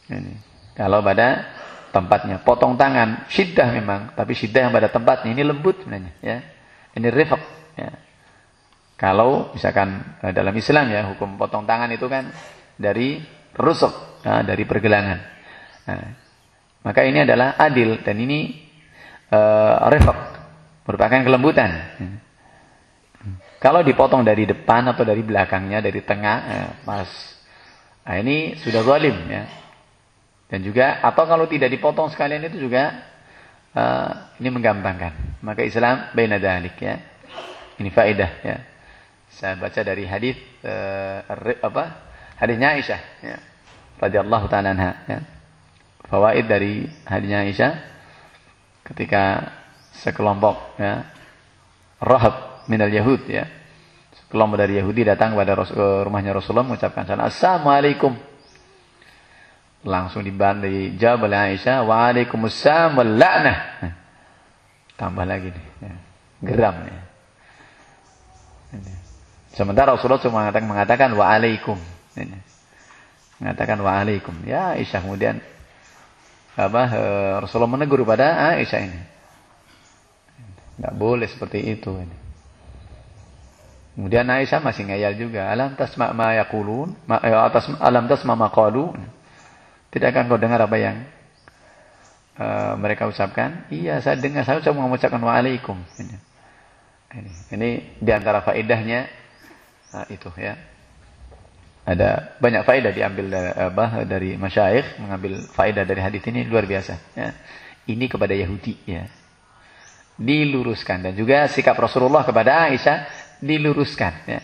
Ini. Kalau pada tempatnya potong tangan syiddah memang tapi syiddah yang pada tempatnya ini lembut sebenarnya ya ini rifq. Ya. Kalau misalkan eh, dalam Islam ya hukum potong tangan itu kan dari rusuk, ya, dari pergelangan. Nah, maka ini adalah adil dan ini uh, rifq, merupakan kelembutan. Kalau dipotong dari depan atau dari belakangnya, dari tengah, ya, pas, nah ini sudah zalim ya. Dan juga atau kalau tidak dipotong sekalian itu juga uh, ini menggampangkan. Maka Islam baina dalik ya. Ini faedah ya. Saya baca dari hadis uh, apa? Hadisnya Aisyah ya. Radhiyallahu taala anha ya. Fawaid dari hadisnya Aisyah ketika sekelompok ya rahab minal yahud ya. Sekelompok dari Yahudi datang kepada rumahnya Rasulullah mengucapkan salam Assalamualaikum Langsung dibantu dijawab oleh Aisyah, "Waalaikumsalam wal la'nah." Tambah lagi nih. Ya. Geram ya. Sementara Rasulullah cuma mengatakan, waalaikum. Mengatakan waalaikum. Ya Aisyah kemudian apa eh, Rasulullah menegur pada Aisyah ini. Tidak boleh seperti itu ini. Kemudian Aisyah masih ngayal juga. Alam tasma ma yaqulun? Ma, eh, atas alam tasma ma qalu? Tidakkah kau dengar apa yang uh, mereka ucapkan? Iya, saya dengar. Saya cuma mengucapkan waalaikum. Ini, ini, ini di antara faedahnya itu ya. Ada banyak faedah diambil dari, dari masyayikh mengambil faedah dari hadis ini luar biasa. Ya. Ini kepada Yahudi ya. Diluruskan dan juga sikap Rasulullah kepada Aisyah diluruskan ya.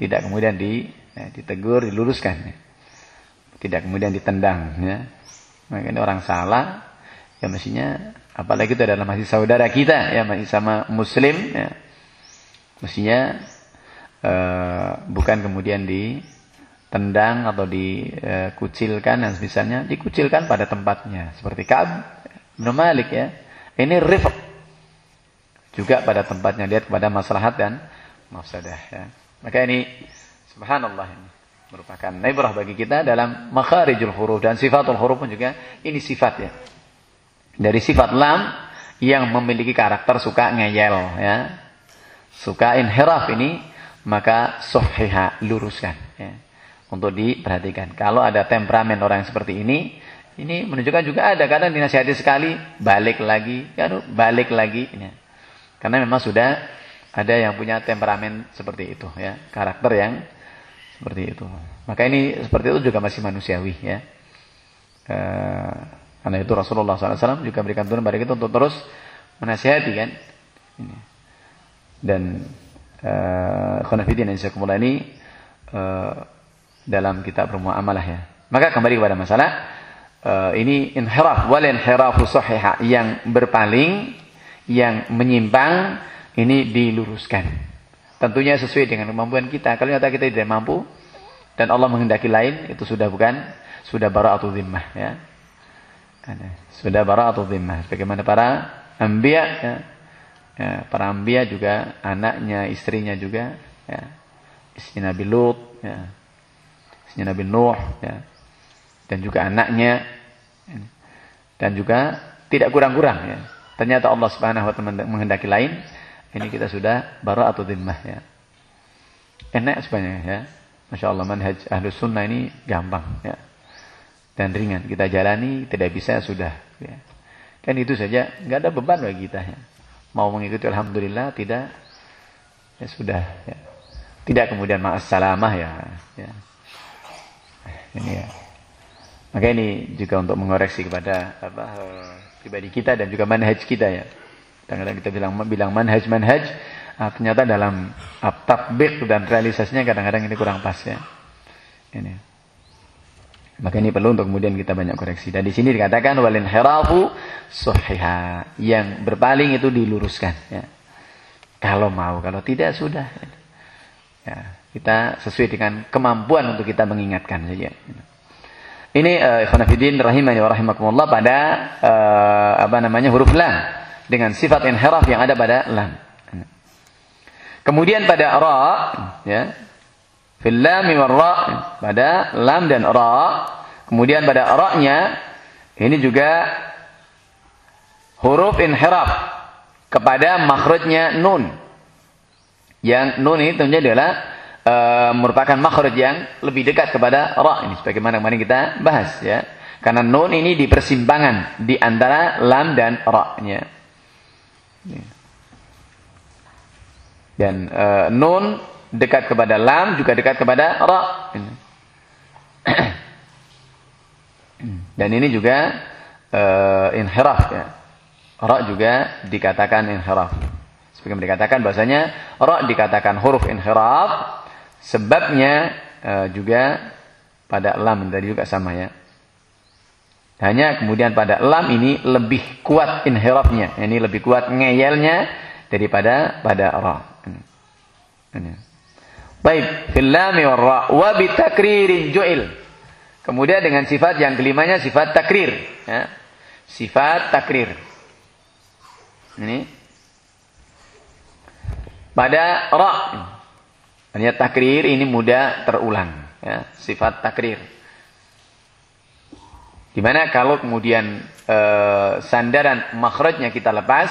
Tidak kemudian di, ya, ditegur, diluruskan. Ya tidak kemudian ditendang ya. Maka ini orang salah ya mestinya apalagi itu adalah masih saudara kita ya masih sama muslim ya. Mestinya uh, bukan kemudian ditendang atau dikucilkan dan misalnya dikucilkan pada tempatnya seperti Ka'ab bin Malik ya. Ini rifq juga pada tempatnya lihat kepada maslahat dan mafsadah ya. Maka ini subhanallah ini merupakan ibrah bagi kita dalam makharijul huruf dan sifatul huruf pun juga ini sifat ya. Dari sifat lam yang memiliki karakter suka ngeyel ya. Suka inhiraf ini maka sohiha luruskan ya. Untuk diperhatikan. Kalau ada temperamen orang yang seperti ini, ini menunjukkan juga ada kadang dinasihati sekali, balik lagi, kan balik lagi. Ya. Karena memang sudah ada yang punya temperamen seperti itu ya, karakter yang seperti itu. Maka ini seperti itu juga masih manusiawi ya. E, karena itu Rasulullah SAW juga berikan turun pada kita untuk terus menasihati kan. Ini. Dan uh, khonafidin yang saya ini uh, dalam kitab bermuamalah ya. Maka kembali kepada masalah uh, ini inhiraf wal inhirafu sahihah yang berpaling yang menyimpang ini diluruskan. Tentunya sesuai dengan kemampuan kita. Kalau nyata kita tidak mampu dan Allah menghendaki lain, itu sudah bukan sudah bara'atu zimmah ya. Sudah bara'atu zimmah. Bagaimana para anbiya ya. Ya. para anbiya juga anaknya, istrinya juga ya. Istri Nabi Lut ya. Istri Nabi Nuh ya. Dan juga anaknya dan juga tidak kurang-kurang ya. Ternyata Allah Subhanahu wa taala menghendaki lain ini kita sudah bara atau zimmah ya. Enak sebenarnya ya. Masya Allah manhaj ahlus sunnah ini gampang ya. Dan ringan. Kita jalani tidak bisa sudah. Ya. Kan itu saja. nggak ada beban bagi kita ya. Mau mengikuti Alhamdulillah tidak. Ya sudah ya. Tidak kemudian maas salamah ya. ya. Ini ya. Maka ini juga untuk mengoreksi kepada apa pribadi kita dan juga manhaj kita ya. Kadang-kadang kita bilang bilang manhaj manhaj, ah, ternyata dalam ah, tatbik dan realisasinya kadang-kadang ini kurang pas ya. Ini. Maka ini perlu untuk kemudian kita banyak koreksi. Dan di sini dikatakan walin herafu suhiha. Yang berpaling itu diluruskan. Ya. Kalau mau, kalau tidak sudah. Ya, kita sesuai dengan kemampuan untuk kita mengingatkan saja. Ini uh, ikhwanafidin rahimani wa rahimakumullah pada uh, apa namanya huruf lam dengan sifat inhiraf yang ada pada lam. Kemudian pada ra ya. Fil lam ra pada lam dan ra. Kemudian pada ra-nya ini juga huruf inhiraf kepada makhrajnya nun. Yang nun ini tentunya adalah e, merupakan makhraj yang lebih dekat kepada ra ini sebagaimana kemarin kita bahas ya. Karena nun ini di persimpangan di antara lam dan ra-nya. Dan uh, nun dekat kepada lam juga dekat kepada ra. Dan ini juga uh, inhiraf ya. Ra juga dikatakan inhiraf. Seperti dikatakan bahasanya ra dikatakan huruf inhiraf sebabnya uh, juga pada lam tadi juga sama ya. Hanya kemudian pada lam ini lebih kuat inhirafnya. Ini lebih kuat ngeyelnya daripada pada ra. Ini. Baik, fil lam wa ra wa bi takririn ju'il. Kemudian dengan sifat yang kelimanya sifat takrir, ya. Sifat takrir. Ini. Pada ra. Hanya takrir ini mudah terulang, ya. Sifat takrir. Di mana kalau kemudian e, sandaran makhrajnya kita lepas,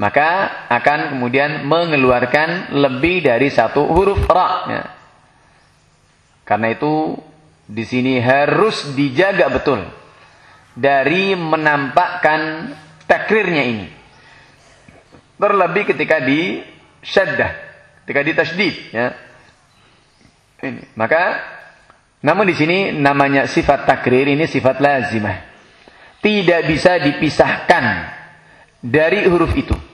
maka akan kemudian mengeluarkan lebih dari satu huruf ra. Ya. Karena itu di sini harus dijaga betul dari menampakkan takrirnya ini. Terlebih ketika di syaddah, ketika di tasdid, ya. Ini. Maka namun di sini namanya sifat takrir ini sifat lazimah. Tidak bisa dipisahkan dari huruf itu.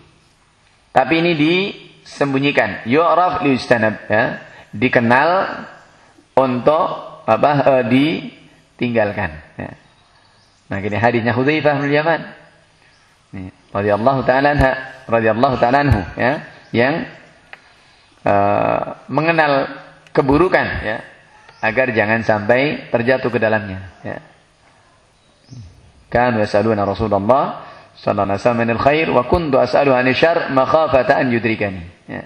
Tapi ini disembunyikan. Yu'raf liustanab ya. Dikenal untuk apa e, ditinggalkan ya. Nah, ini hadisnya Hudzaifah bin Yaman. Radhiyallahu ta'ala anha, radhiyallahu ta'ala anhu ya, yang uh, mengenal keburukan ya agar jangan sampai terjatuh ke dalamnya ya. Kan yasaluna Rasulullah sallallahu alaihi wasallam khair wa kuntu as'alu 'anil syarr makhafata an yudrikani. Ya.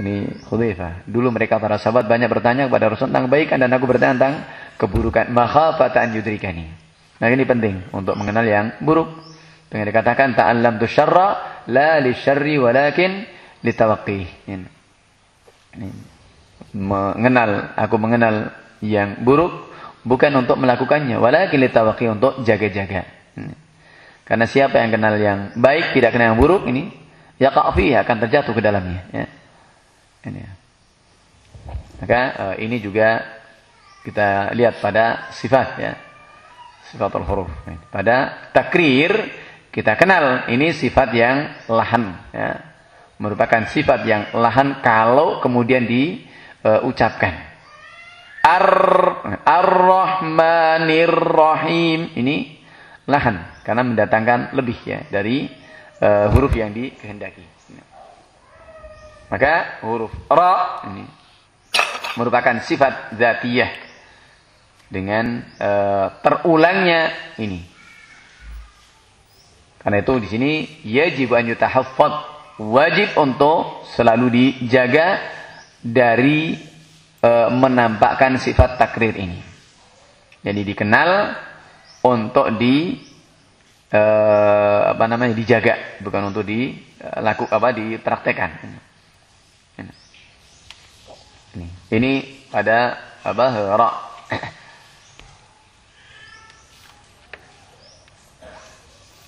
Ini Hudzaifah. Dulu mereka para sahabat banyak bertanya kepada Rasul tentang kebaikan dan aku bertanya tentang keburukan. Makhafata an yudrikani. Nah ini penting untuk mengenal yang buruk. Dengan dikatakan ta'allam tu syarra la li syarri walakin li tawaqqi. Ini. Ini. Mengenal, aku mengenal yang buruk bukan untuk melakukannya, walakin li tawaqqi untuk jaga-jaga. Karena siapa yang kenal yang baik tidak kenal yang buruk ini, ya ka'fi akan terjatuh ke dalamnya, ya. Ini. Maka uh, ini juga kita lihat pada sifat ya. Sifatul huruf. Pada takrir kita kenal ini sifat yang lahan ya. Merupakan sifat yang lahan kalau kemudian diucapkan. Uh, Ar Ar-Rahmanir Rahim ini lahan karena mendatangkan lebih ya dari uh, huruf yang dikehendaki. Maka huruf ra ini merupakan sifat zatiyah dengan e, terulangnya ini. Karena itu di sini yajib an yutahaffad, wajib untuk selalu dijaga dari e, menampakkan sifat takrir ini. Jadi dikenal untuk di e, apa namanya dijaga, bukan untuk dilakukan apa dipraktekkan. Ini, ini pada apa ra.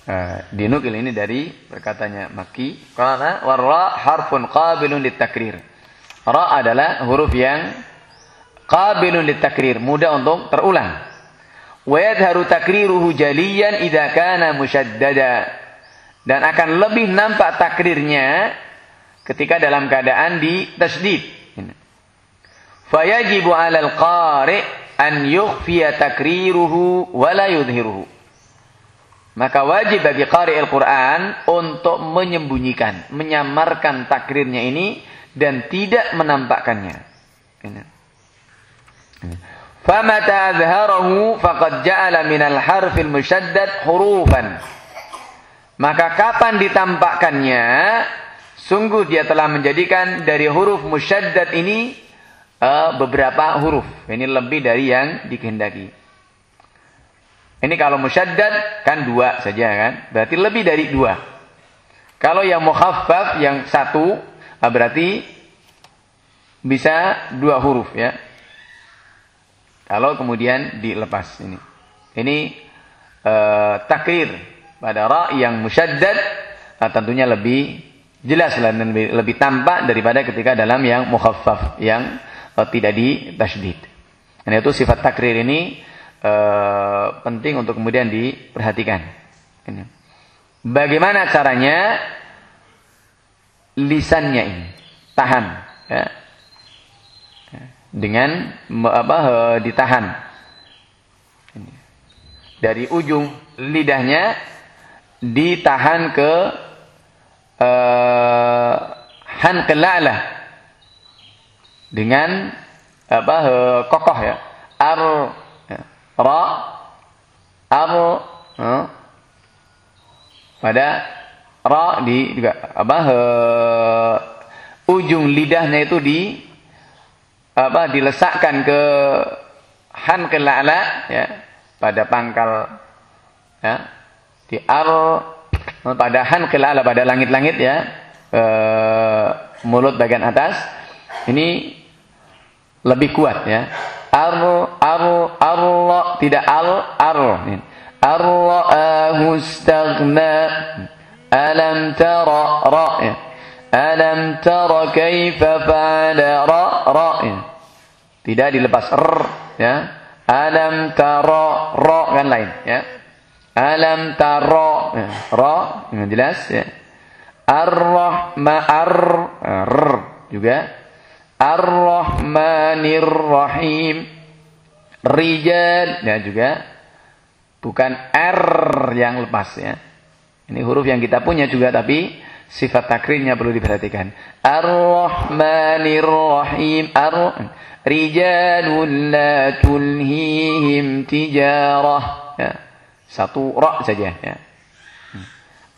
Uh, dinukil ini dari perkatanya Maki. Karena warra harfun qabilun litakrir. Ra adalah huruf yang qabilun litakrir, mudah untuk terulang. Wa yadharu takriruhu jaliyan idza kana musyaddada. Dan akan lebih nampak takrirnya ketika dalam keadaan di tasdid. Fayajibu 'alal qari' an yukhfiya takriruhu wa la yudhiruhu. Maka wajib bagi qari Al-Quran untuk menyembunyikan, menyamarkan takrirnya ini dan tidak menampakkannya. Famata azharahu faqad ja'ala minal harfil musyaddad hurufan. Maka kapan ditampakkannya, sungguh dia telah menjadikan dari huruf musyaddad ini uh, beberapa huruf. Ini lebih dari yang dikehendaki. Ini kalau musyaddad kan dua saja kan. Berarti lebih dari dua. Kalau yang mukhaffaf yang satu ah, berarti bisa dua huruf ya. Kalau kemudian dilepas ini. Ini uh, takrir pada ra yang musyaddad uh, tentunya lebih jelas dan lebih, lebih tampak daripada ketika dalam yang mukhaffaf yang uh, tidak di tasydid. Nah itu sifat takrir ini uh, penting untuk kemudian diperhatikan. Bagaimana caranya lisannya ini tahan ya. Dengan apa ditahan. Dari ujung lidahnya ditahan ke uh, han kelala dengan apa kokoh ya. Ar ra ar uh, pada ra di juga. Apa uh, ujung lidahnya itu di apa dilesakkan ke han ke la'la ya pada pangkal ya di ar pada han ke la'la pada langit-langit ya uh, mulut bagian atas. Ini lebih kuat ya. Ar ar Allah tidak al ar. Ar istaghna alam tara ra ya. Alam tara kaifa fa'ala ra ra ya. tidak dilepas r ya alam tara ra kan lain ya alam tara ya. ra dengan jelas ya ar-rahma ar r juga Ar-Rahmanir Rahim. Rijal ya juga bukan R yang lepas ya. Ini huruf yang kita punya juga tapi Sifat takrirnya perlu diperhatikan. Ar-Rahmanir Rahim. Ar Rijalun la tulhihim tijarah. Ya. Satu ra saja. Ya.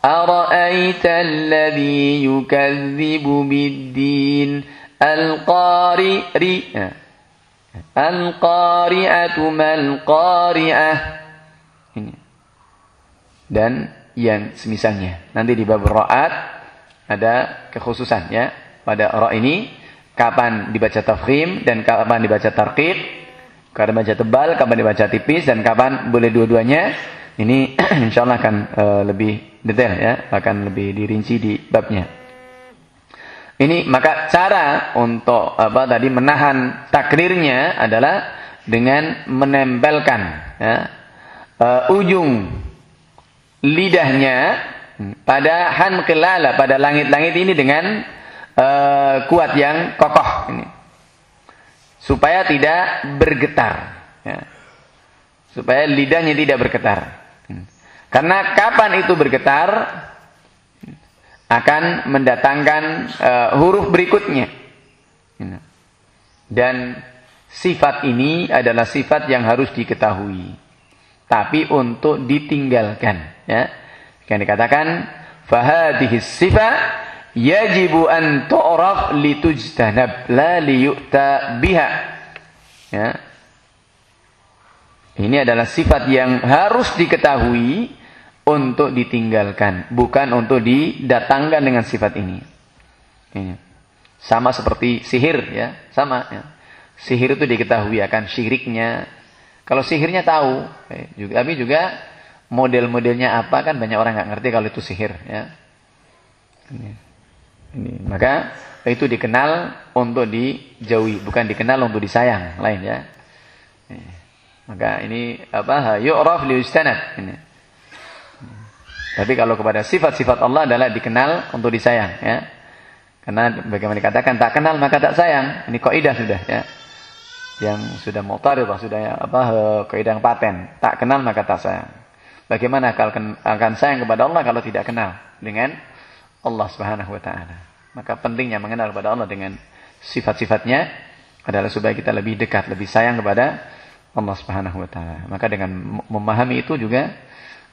Ara'aita alladhi yukazzibu bid-din al-qari ri. Ya. Al-qari'atu mal-qari'ah. Ini. Dan yang semisalnya. Nanti di bab ra'at ada kekhususan ya pada ra ini. Kapan dibaca tafkhim dan kapan dibaca tarqiq. Kapan dibaca tebal kapan dibaca tipis dan kapan boleh dua-duanya. Ini insyaallah akan uh, lebih detail ya, akan lebih dirinci di babnya. Ini maka cara untuk apa tadi menahan takrirnya adalah dengan menempelkan ya, uh, ujung lidahnya pada hanqilala pada langit-langit ini dengan uh, kuat yang kokoh ini supaya tidak bergetar ya. supaya lidahnya tidak bergetar karena kapan itu bergetar akan mendatangkan uh, huruf berikutnya. Dan sifat ini adalah sifat yang harus diketahui. Tapi untuk ditinggalkan. Ya. Yang dikatakan, fahadihis sifat yajibu an tu'raf litujtanab la liyu'ta biha. Ya. Ini adalah sifat yang harus diketahui untuk ditinggalkan, bukan untuk didatangkan dengan sifat ini. ini. Sama seperti sihir ya, sama ya. Sihir itu diketahui akan syiriknya. Kalau sihirnya tahu, eh, juga, tapi juga model-modelnya apa kan banyak orang nggak ngerti kalau itu sihir ya. Ini. Ini. Maka itu dikenal untuk dijauhi, bukan dikenal untuk disayang, lain ya. Ini. Maka ini apa? Yu'raf liustanad. Ini. Tapi kalau kepada sifat-sifat Allah adalah dikenal untuk disayang, ya. Karena bagaimana dikatakan tak kenal maka tak sayang. Ini kaidah sudah, ya. Yang sudah mu'taridah, sudah apa kaidah yang paten. Tak kenal maka tak sayang. Bagaimana akan sayang kepada Allah kalau tidak kenal dengan Allah Subhanahu wa taala. Maka pentingnya mengenal kepada Allah dengan sifat-sifatnya adalah supaya kita lebih dekat, lebih sayang kepada Allah Subhanahu wa taala. Maka dengan memahami itu juga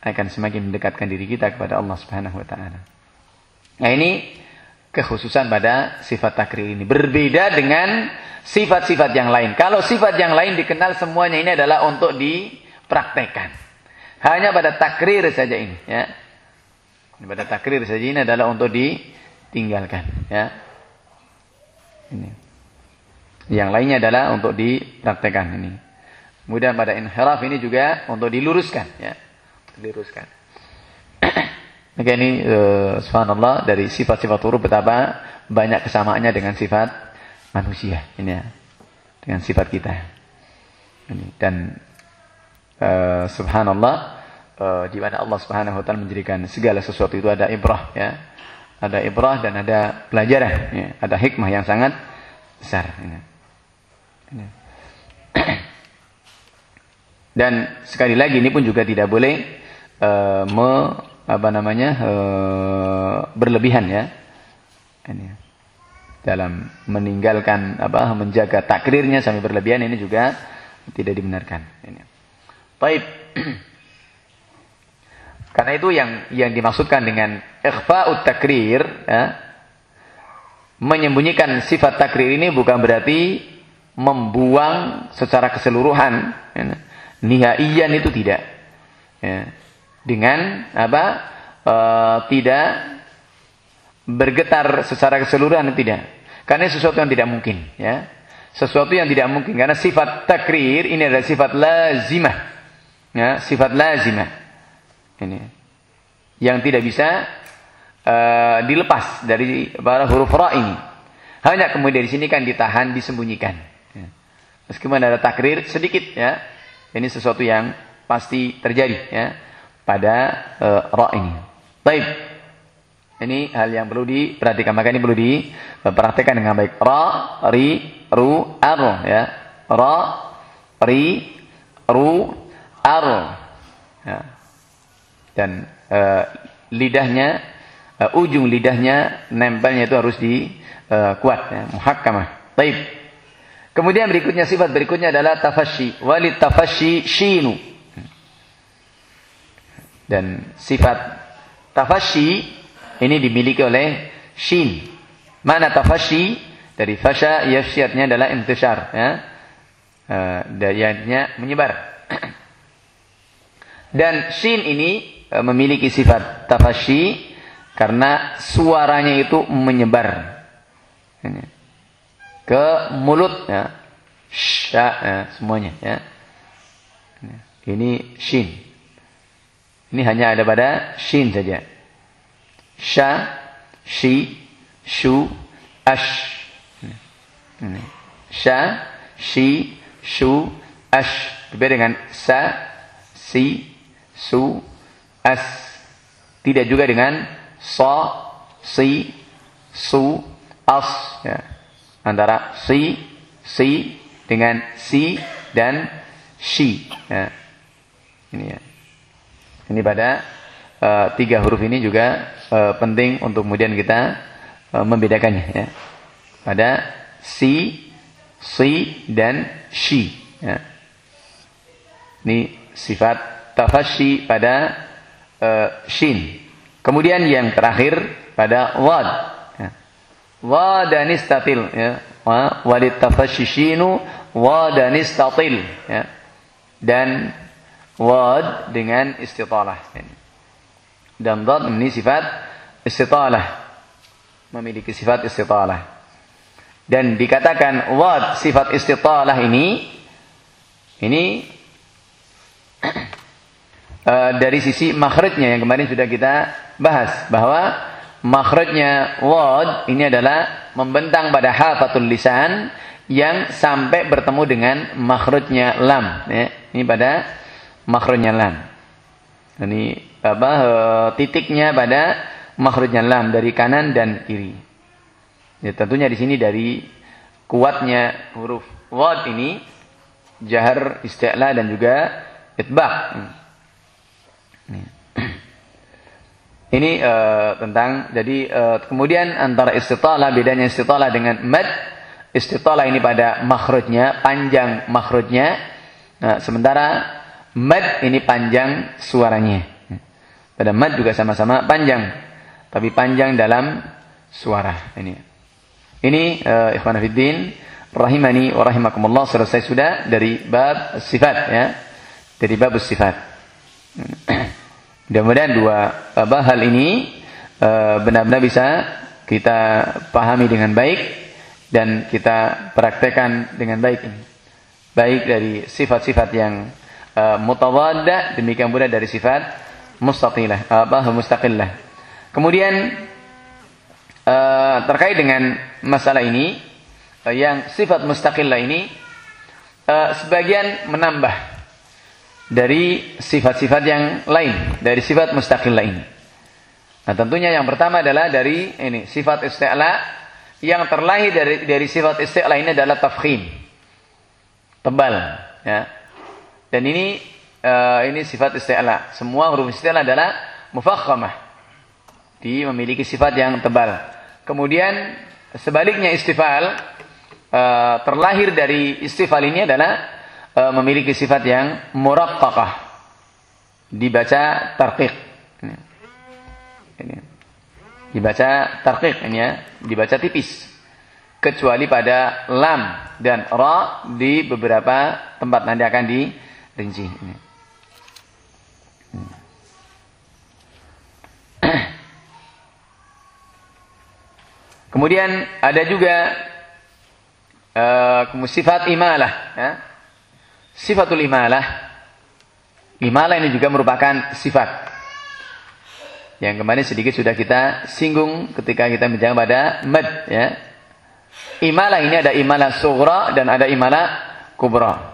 akan semakin mendekatkan diri kita kepada Allah Subhanahu wa taala. Nah, ini kekhususan pada sifat takrir ini. Berbeda dengan sifat-sifat yang lain. Kalau sifat yang lain dikenal semuanya ini adalah untuk dipraktekkan. Hanya pada takrir saja ini, ya. Pada takrir saja ini adalah untuk ditinggalkan, ya. Ini. Yang lainnya adalah untuk dipraktekkan ini. Kemudian pada inhiraf ini juga untuk diluruskan ya. Diluruskan. Maka ini uh, subhanallah dari sifat-sifat huruf betapa banyak kesamaannya dengan sifat manusia ini ya. Dengan sifat kita. Ini dan uh, subhanallah uh, di mana Allah Subhanahu wa taala menjadikan segala sesuatu itu ada ibrah ya. Ada ibrah dan ada pelajaran ya. Ada hikmah yang sangat besar ini. Dan sekali lagi ini pun juga tidak boleh uh, me, apa namanya uh, berlebihan ya. Ini dalam meninggalkan apa menjaga takrirnya sampai berlebihan ini juga tidak dibenarkan. Ini. Baik. Karena itu yang yang dimaksudkan dengan ikhfa'ut takrir ya, menyembunyikan sifat takrir ini bukan berarti membuang secara keseluruhan ya, nihaiyan itu tidak. Ya. Dengan apa? E, tidak bergetar secara keseluruhan tidak. Karena sesuatu yang tidak mungkin, ya. Sesuatu yang tidak mungkin karena sifat takrir ini adalah sifat lazimah. Ya, sifat lazimah. Ini. Yang tidak bisa uh, dilepas dari para huruf ra ini. Hanya kemudian di sini kan ditahan, disembunyikan. Ya. Meskipun ada takrir sedikit ya, ini sesuatu yang pasti terjadi ya pada uh, ra ini. Baik. Ini hal yang perlu diperhatikan. Maka ini perlu diperhatikan dengan baik. Ra, ri, ru, ar ya. Ra, ri, ru, ar. Ya. Dan uh, lidahnya uh, ujung lidahnya nempelnya itu harus di uh, kuat ya, muhakkamah. Baik. Kemudian berikutnya sifat berikutnya adalah tafashi. Walid tafashi shinu. Dan sifat tafashi ini dimiliki oleh shin. Mana tafashi dari fasha yafsyiatnya adalah intishar ya. Uh, dayanya menyebar. Dan shin ini uh, memiliki sifat tafashi karena suaranya itu menyebar ke mulut ya. Sya, ya, semuanya ya. Ini shin. Ini hanya ada pada shin saja. Sha, shi, shu, ash. Ini. Sha, shi, shu, ash. Berbeda dengan sa, si, su, as. Tidak juga dengan so, si, su, as. Ya. Antara si, si dengan si dan shi. Ya. Ini ya. Ini pada uh, tiga huruf ini juga uh, penting untuk kemudian kita uh, membedakannya ya. Pada si, si dan shi. Ya. Ini sifat tafashi pada uh, shin. Kemudian yang terakhir pada wad. Ya. Wadanistatil ya. Walid tafashishinu wadanistatil ya. Dan wad dengan istitalah. Dan dad ini sifat istitalah. Memiliki sifat istitalah. Dan dikatakan wad sifat istitalah ini ini uh, dari sisi makhrajnya yang kemarin sudah kita bahas bahwa makhrajnya wad ini adalah membentang pada hafatul lisan yang sampai bertemu dengan makhrajnya lam ya. Ini pada makhrajnya lam. Ini apa eh, titiknya pada makhrajnya lam dari kanan dan kiri. Ya, tentunya di sini dari kuatnya huruf wad ini jahar isti'la dan juga itbaq. Ini uh, tentang jadi uh, kemudian antara istitalah bedanya istitalah dengan mad. Istitalah ini pada makhrajnya, panjang makhrajnya. Nah, sementara mad ini panjang suaranya. Pada mad juga sama-sama panjang, tapi panjang dalam suara ini. Ini uh, ikhwan fillah rahimani wa rahimakumullah selesai sudah dari bab sifat ya. Dari bab sifat. Mudah-mudahan dua apa, hal ini eh, benar-benar bisa kita pahami dengan baik dan kita praktekkan dengan baik. Baik dari sifat-sifat yang uh, mutawadda demikian pula dari sifat mustaqilah apa mustaqillah. Kemudian uh, terkait dengan masalah ini yang sifat mustaqillah ini sebagian menambah dari sifat-sifat yang lain dari sifat mustaqillah ini. Nah, tentunya yang pertama adalah dari ini sifat isti'la yang terlahir dari dari sifat isti'la ini adalah tafkhim. Tebal, ya. Dan ini uh, ini sifat isti'la. Semua huruf isti'la adalah mufakhamah. Di memiliki sifat yang tebal. Kemudian sebaliknya istifal uh, terlahir dari istifal ini adalah uh, memiliki sifat yang muraqqaqah. Dibaca tarqiq. Ini. ini. Dibaca tarqiq ini ya, dibaca tipis. Kecuali pada lam dan ra di beberapa tempat nanti akan dirinci. Ini. Kemudian ada juga uh, sifat imalah. Ya. Sifatul imalah. Imalah ini juga merupakan sifat. Yang kemarin sedikit sudah kita singgung ketika kita bicara pada mad. Ya. Imalah ini ada imalah sughra dan ada imalah kubra.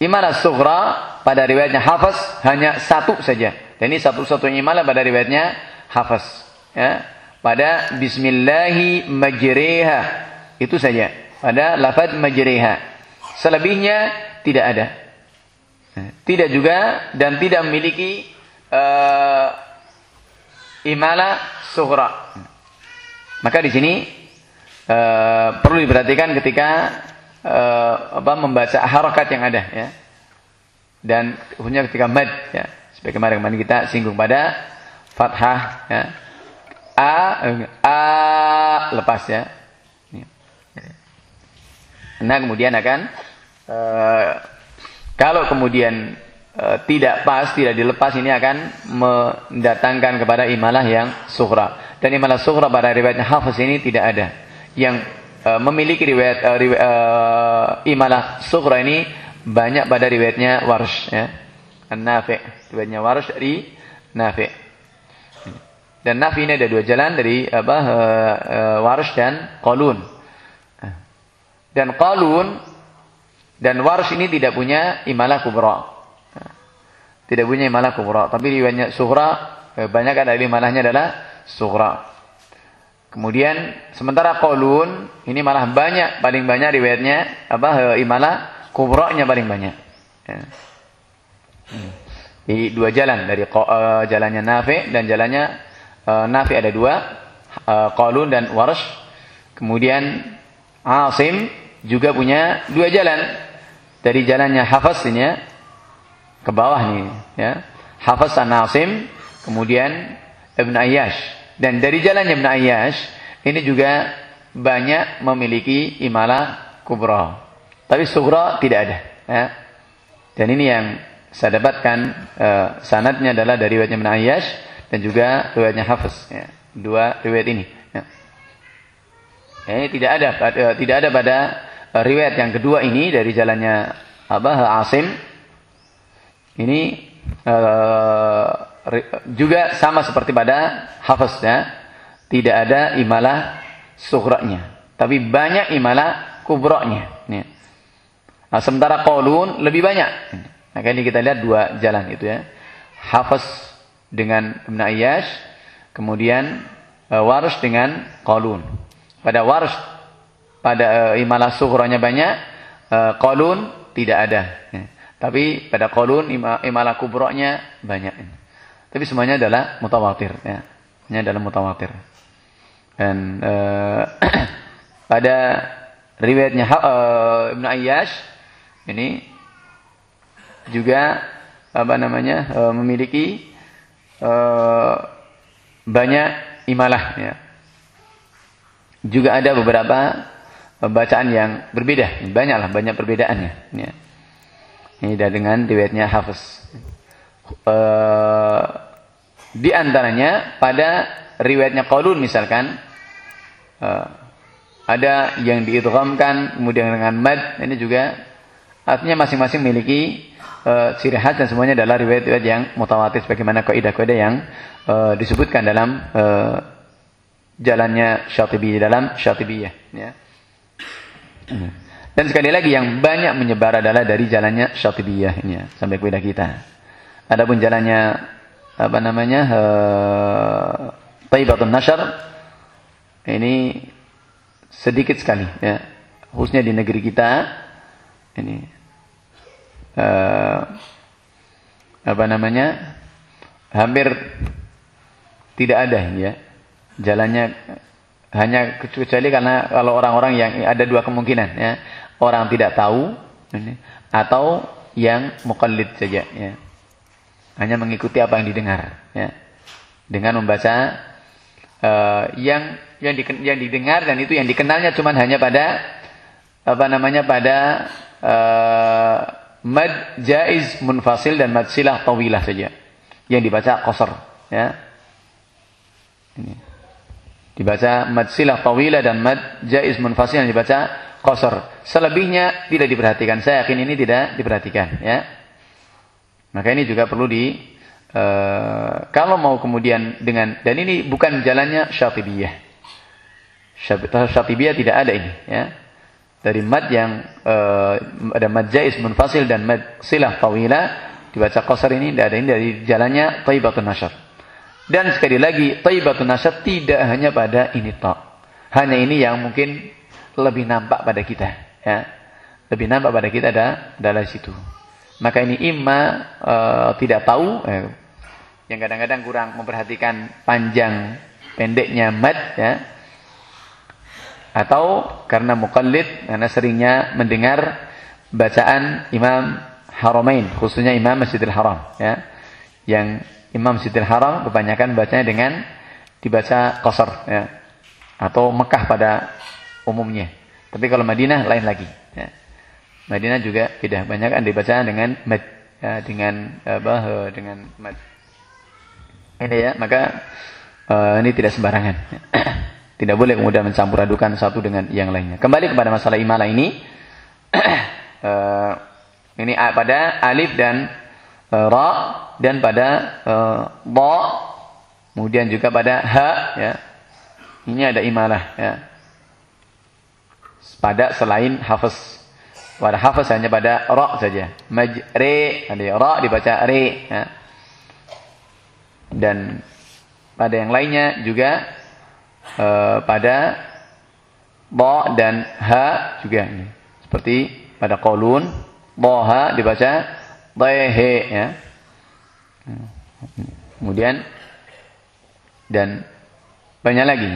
Imalah sughra pada riwayatnya hafaz hanya satu saja. Dan ini satu-satunya imalah pada riwayatnya hafaz. Ya pada bismillahi majriha. Itu saja. Pada lafaz majriha. Selebihnya tidak ada. Tidak juga dan tidak memiliki uh, imala. Maka di sini uh, perlu diperhatikan ketika uh, apa membaca harakat yang ada ya. Dan khususnya ketika mad ya. Sebagai kemarin-kemarin kita singgung pada fathah ya. A a lepas ya. Nah, kemudian akan uh, kalau kemudian uh, tidak pas, tidak dilepas ini akan mendatangkan kepada imalah yang sughra. Dan imalah sughra pada riwayatnya Hafiz ini tidak ada. Yang uh, memiliki riwayat, riwayat uh, imalah sughra ini banyak pada riwayatnya Warsh ya. An-Nafi', riwayatnya Warsh dari Nafi'. Dan Nafi ini ada dua jalan dari apa uh, uh, Warsh dan Qalun. Dan Qalun dan Warsh ini tidak punya imalah kubra. Tidak punya imalah kubra, tapi riwayatnya sughra banyak dari imalahnya adalah sughra. Kemudian sementara Qalun ini malah banyak paling banyak riwayatnya apa imalah kubranya paling banyak. Ya. Hmm. Di dua jalan dari uh, jalannya Nafi dan jalannya Nafi ada dua, Qalun dan Warsh. Kemudian Asim juga punya dua jalan. Dari jalannya Hafaz ini ya, ke bawah nih ya. Hafaz dan Asim, kemudian Ibn Ayyash. Dan dari jalannya Ibn Ayyash ini juga banyak memiliki imalah kubra. Tapi sugra tidak ada. Ya. Dan ini yang saya dapatkan uh, sanadnya adalah dari riwayatnya Ibn Ayyash dan juga riwayatnya Hafiz. Ya. Dua riwayat ini. Ya. Ini tidak ada uh, tidak ada pada riwayat yang kedua ini dari jalannya apa Asim. Ini uh, juga sama seperti pada Hafiz ya. Tidak ada imalah sugranya. Tapi banyak imalah kubroknya. Ya. Nah, sementara qaulun lebih banyak. Nah, ini kita lihat dua jalan itu ya. Hafiz dengan Ibn Ayyash, kemudian uh, Warsh dengan qaulun. Pada Warsh pada uh, imalah sughronya banyak, uh, qaulun tidak ada. Ya. Tapi pada qaulun imalah kubronya banyak. Tapi semuanya adalah mutawatir ya. Ini adalah mutawatir. Dan uh, pada riwayatnya uh, Ibn Ayyash ini juga apa namanya e, memiliki e, banyak imalah ya. Juga ada beberapa bacaan yang berbeda, banyaklah banyak perbedaannya ya. Ini dengan riwayatnya Hafiz. E, di antaranya pada riwayatnya Qaulun misalkan e, ada yang diidghamkan kemudian dengan mad ini juga Artinya masing-masing memiliki uh, ciri khas dan semuanya adalah riwayat-riwayat yang mutawatir sebagaimana kaidah-kaidah yang uh, disebutkan dalam uh, jalannya Syatibi dalam Syatibiyah ya. Dan sekali lagi yang banyak menyebar adalah dari jalannya Syatibiyah ini ya, sampai kepada kita. Adapun jalannya apa namanya uh, Taibatun Nashar ini sedikit sekali ya. Khususnya di negeri kita ini uh, apa namanya hampir tidak ada ya jalannya hanya kecuali karena kalau orang-orang yang ada dua kemungkinan ya. Orang tidak tahu ini, atau yang mukallid saja ya. Hanya mengikuti apa yang didengar ya. Dengan membaca uh, yang yang, di, yang didengar dan itu yang dikenalnya cuma hanya pada apa namanya pada uh, mad jaiz munfasil dan mad silah tawilah saja. Yang dibaca qasar ya. Ini dibaca mad silah tawilah dan mad jaiz munfasil yang dibaca qasar. Selebihnya tidak diperhatikan. Saya yakin ini tidak diperhatikan ya. Maka ini juga perlu di uh, kalau mau kemudian dengan dan ini bukan jalannya Syatibiyah Syatibiyah tidak ada ini ya. Dari mad yang uh, ada mad jais munfasil dan mad silah tawila dibaca qasar ini tidak ada ini dari jalannya Thaibatun Nasyar. Dan sekali lagi Thaibatun Nasyar tidak hanya pada ini tak. Hanya ini yang mungkin lebih nampak pada kita, ya. Lebih nampak pada kita ada adalah situ. Maka ini imma uh, tidak tahu eh, yang kadang-kadang kurang memperhatikan panjang pendeknya mad ya atau karena mukallid karena seringnya mendengar bacaan Imam Haramain khususnya Imam Masjidil Haram ya yang Imam Masjidil Haram kebanyakan bacanya dengan dibaca qasar ya. Atau Mekah pada umumnya. Tapi kalau Madinah lain lagi. Ya. Madinah juga beda. Banyak kan dibaca dengan mad, ya, dengan apa dengan mad. Ini ya, maka uh, ini tidak sembarangan. tidak boleh kemudian mencampur adukan satu dengan yang lainnya. Kembali kepada masalah imalah ini. uh, ini pada alif dan uh, ra dan pada uh, kemudian juga pada ha ya. Ini ada imalah ya. Pada selain hafaz. Pada hafaz hanya pada ra saja. Majre ada ra dibaca re ya. Dan pada yang lainnya juga uh, pada ba dan ha juga. Seperti pada qaulun Boha dibaca Dehe ya. Kemudian dan banyak lagi.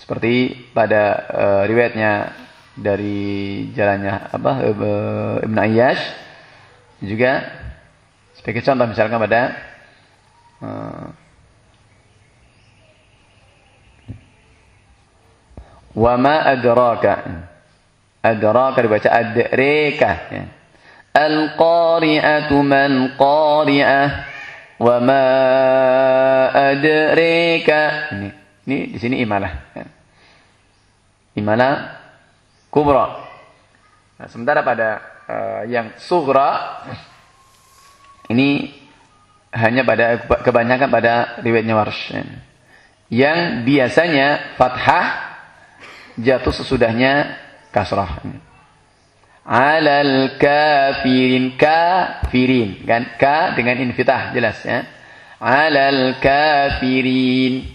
Seperti pada uh, riwayatnya dari jalannya apa uh, Ibn Ayyash juga sebagai contoh misalkan pada uh, wa ma adraka Adraka dibaca adrika. Ya. Man qari'ah. Wa ma adrika. Ini, ini di sini imalah. Imalah kubra. Nah, sementara pada uh, yang sugra ini hanya pada kebanyakan pada riwayatnya Warsh. Ya. Yang biasanya fathah jatuh sesudahnya kasrah. Alal kafirin kafirin kan ka dengan infitah jelas ya. Alal kafirin.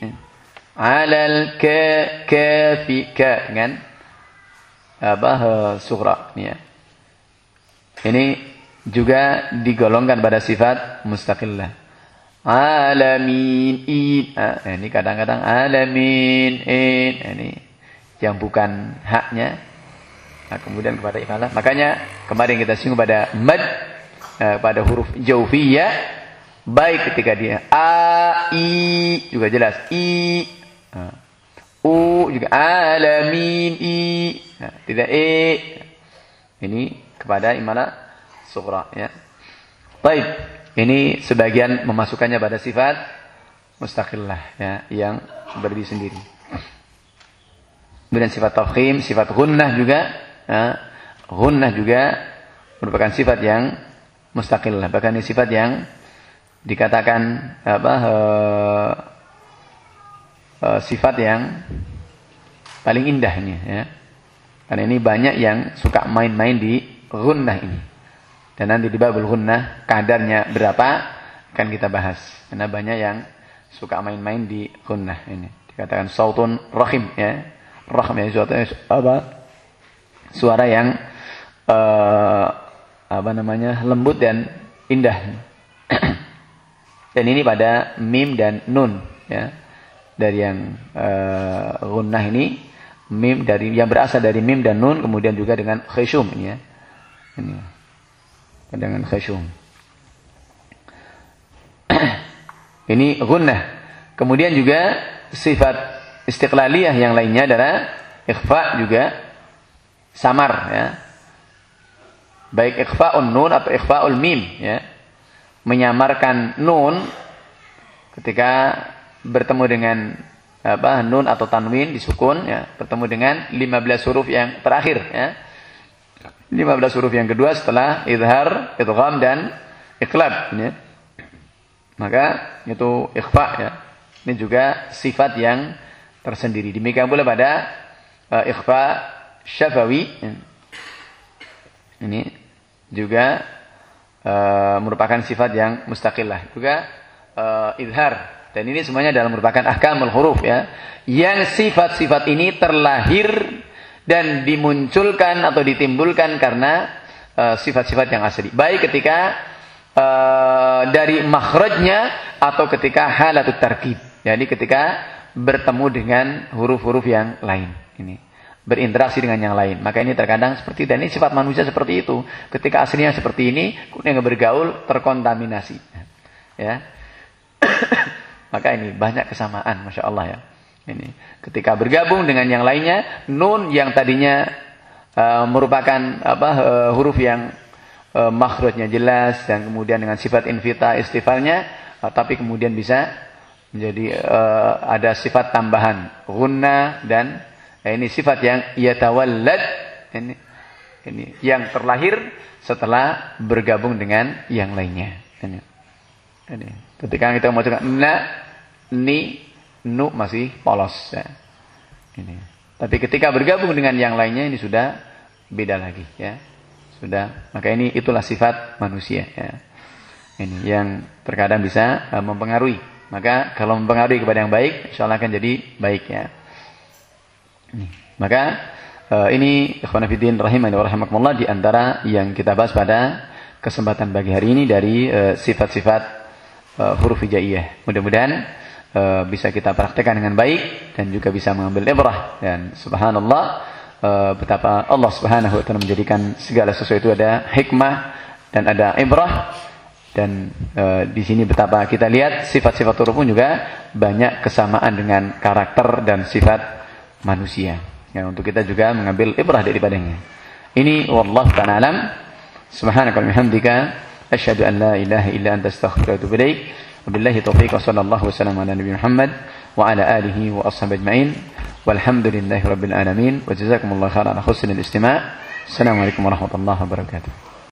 Alal ka kafi ka dengan apa sughra ya. Ini juga digolongkan pada sifat mustaqillah. Alamin in. Ini kadang-kadang alamin in. Ini yang bukan haknya Nah, kemudian kepada imalah. Makanya kemarin kita singgung pada mad eh, pada huruf jaufiyah baik ketika dia a i juga jelas i nah, u juga alamin i nah, tidak e ini kepada imalah sughra ya. Baik, ini sebagian memasukkannya pada sifat mustaqillah ya yang berdiri sendiri. Kemudian sifat tafkhim, sifat gunnah juga ya, gunnah juga merupakan sifat yang mustaqil bahkan ini sifat yang dikatakan apa uh, uh, sifat yang paling indahnya ya. Karena ini banyak yang suka main-main di gunnah ini. Dan nanti di babul gunnah kadarnya berapa akan kita bahas. Karena banyak yang suka main-main di gunnah ini. Dikatakan sautun rahim ya. Rahim ya suatu apa suara yang uh, apa namanya lembut dan indah. dan ini pada mim dan nun ya. Dari yang uh, gunnah ini mim dari yang berasal dari mim dan nun kemudian juga dengan khasyum ini ya. Ini. Dengan khasyum. ini gunnah. Kemudian juga sifat istiqlaliyah yang lainnya adalah ikhfa juga samar ya. Baik ikhfa'un nun atau ikhfa'ul mim ya. Menyamarkan nun ketika bertemu dengan apa nun atau tanwin disukun ya, bertemu dengan 15 huruf yang terakhir ya. 15 huruf yang kedua setelah idhar, idgham dan iqlab ya. Maka itu ikhfa ya. Ini juga sifat yang tersendiri. Demikian pula pada uh, ikhfa Syafawi ini juga uh, merupakan sifat yang mustaqillah juga uh, idhar dan ini semuanya dalam merupakan ahkamul huruf ya. Yang sifat-sifat ini terlahir dan dimunculkan atau ditimbulkan karena eh, sifat-sifat uh, yang asli. Baik ketika uh, dari makhrajnya atau ketika halatut tarkib. Jadi ketika bertemu dengan huruf-huruf yang lain. Ini berinteraksi dengan yang lain. Maka ini terkadang seperti dan ini sifat manusia seperti itu. Ketika aslinya seperti ini, kemudian bergaul terkontaminasi.
ya. Maka ini banyak kesamaan, masya Allah ya. Ini ketika bergabung dengan yang lainnya, nun yang tadinya uh, merupakan apa uh, huruf yang uh, makhrajnya jelas dan kemudian dengan sifat invita istifalnya, uh, tapi kemudian bisa menjadi uh, ada sifat tambahan gunna dan uh, ini sifat yang yatawallad ini ini yang terlahir setelah bergabung dengan yang lainnya. Ini. Ini. Ketika kita mengucapkan na, ni, nu masih polos. Ya. Ini. Tapi ketika bergabung dengan yang lainnya ini sudah beda lagi. Ya. Sudah. Maka ini itulah sifat manusia. Ya. Ini yang terkadang bisa uh, mempengaruhi. Maka kalau mempengaruhi kepada yang baik, insya Allah akan jadi baik ya. Maka uh, ini ikhwanafidin rahimani wa rahimakumullah di antara yang kita bahas pada kesempatan pagi hari ini dari eh, sifat-sifat uh, huruf hijaiyah. Mudah-mudahan bisa kita praktekkan dengan baik dan juga bisa mengambil ibrah dan subhanallah betapa Allah Subhanahu wa taala menjadikan segala sesuatu ada hikmah dan ada ibrah dan uh, di sini betapa kita lihat sifat-sifat huruf pun juga banyak kesamaan dengan karakter dan sifat manusia. Ya, untuk kita juga mengambil ibrah daripadanya. Ini wallahu ta'ala alam. Subhanaka bihamdika asyhadu an la ilaha illa anta astaghfiruka wa atubu ilaik. Wabillahi taufiq wa sallallahu wasallam ala nabi Muhammad wa ala alihi wa ashabihi ajma'in. Walhamdulillahi rabbil alamin wa jazakumullahu khairan ala istima'. Assalamualaikum warahmatullahi wabarakatuh.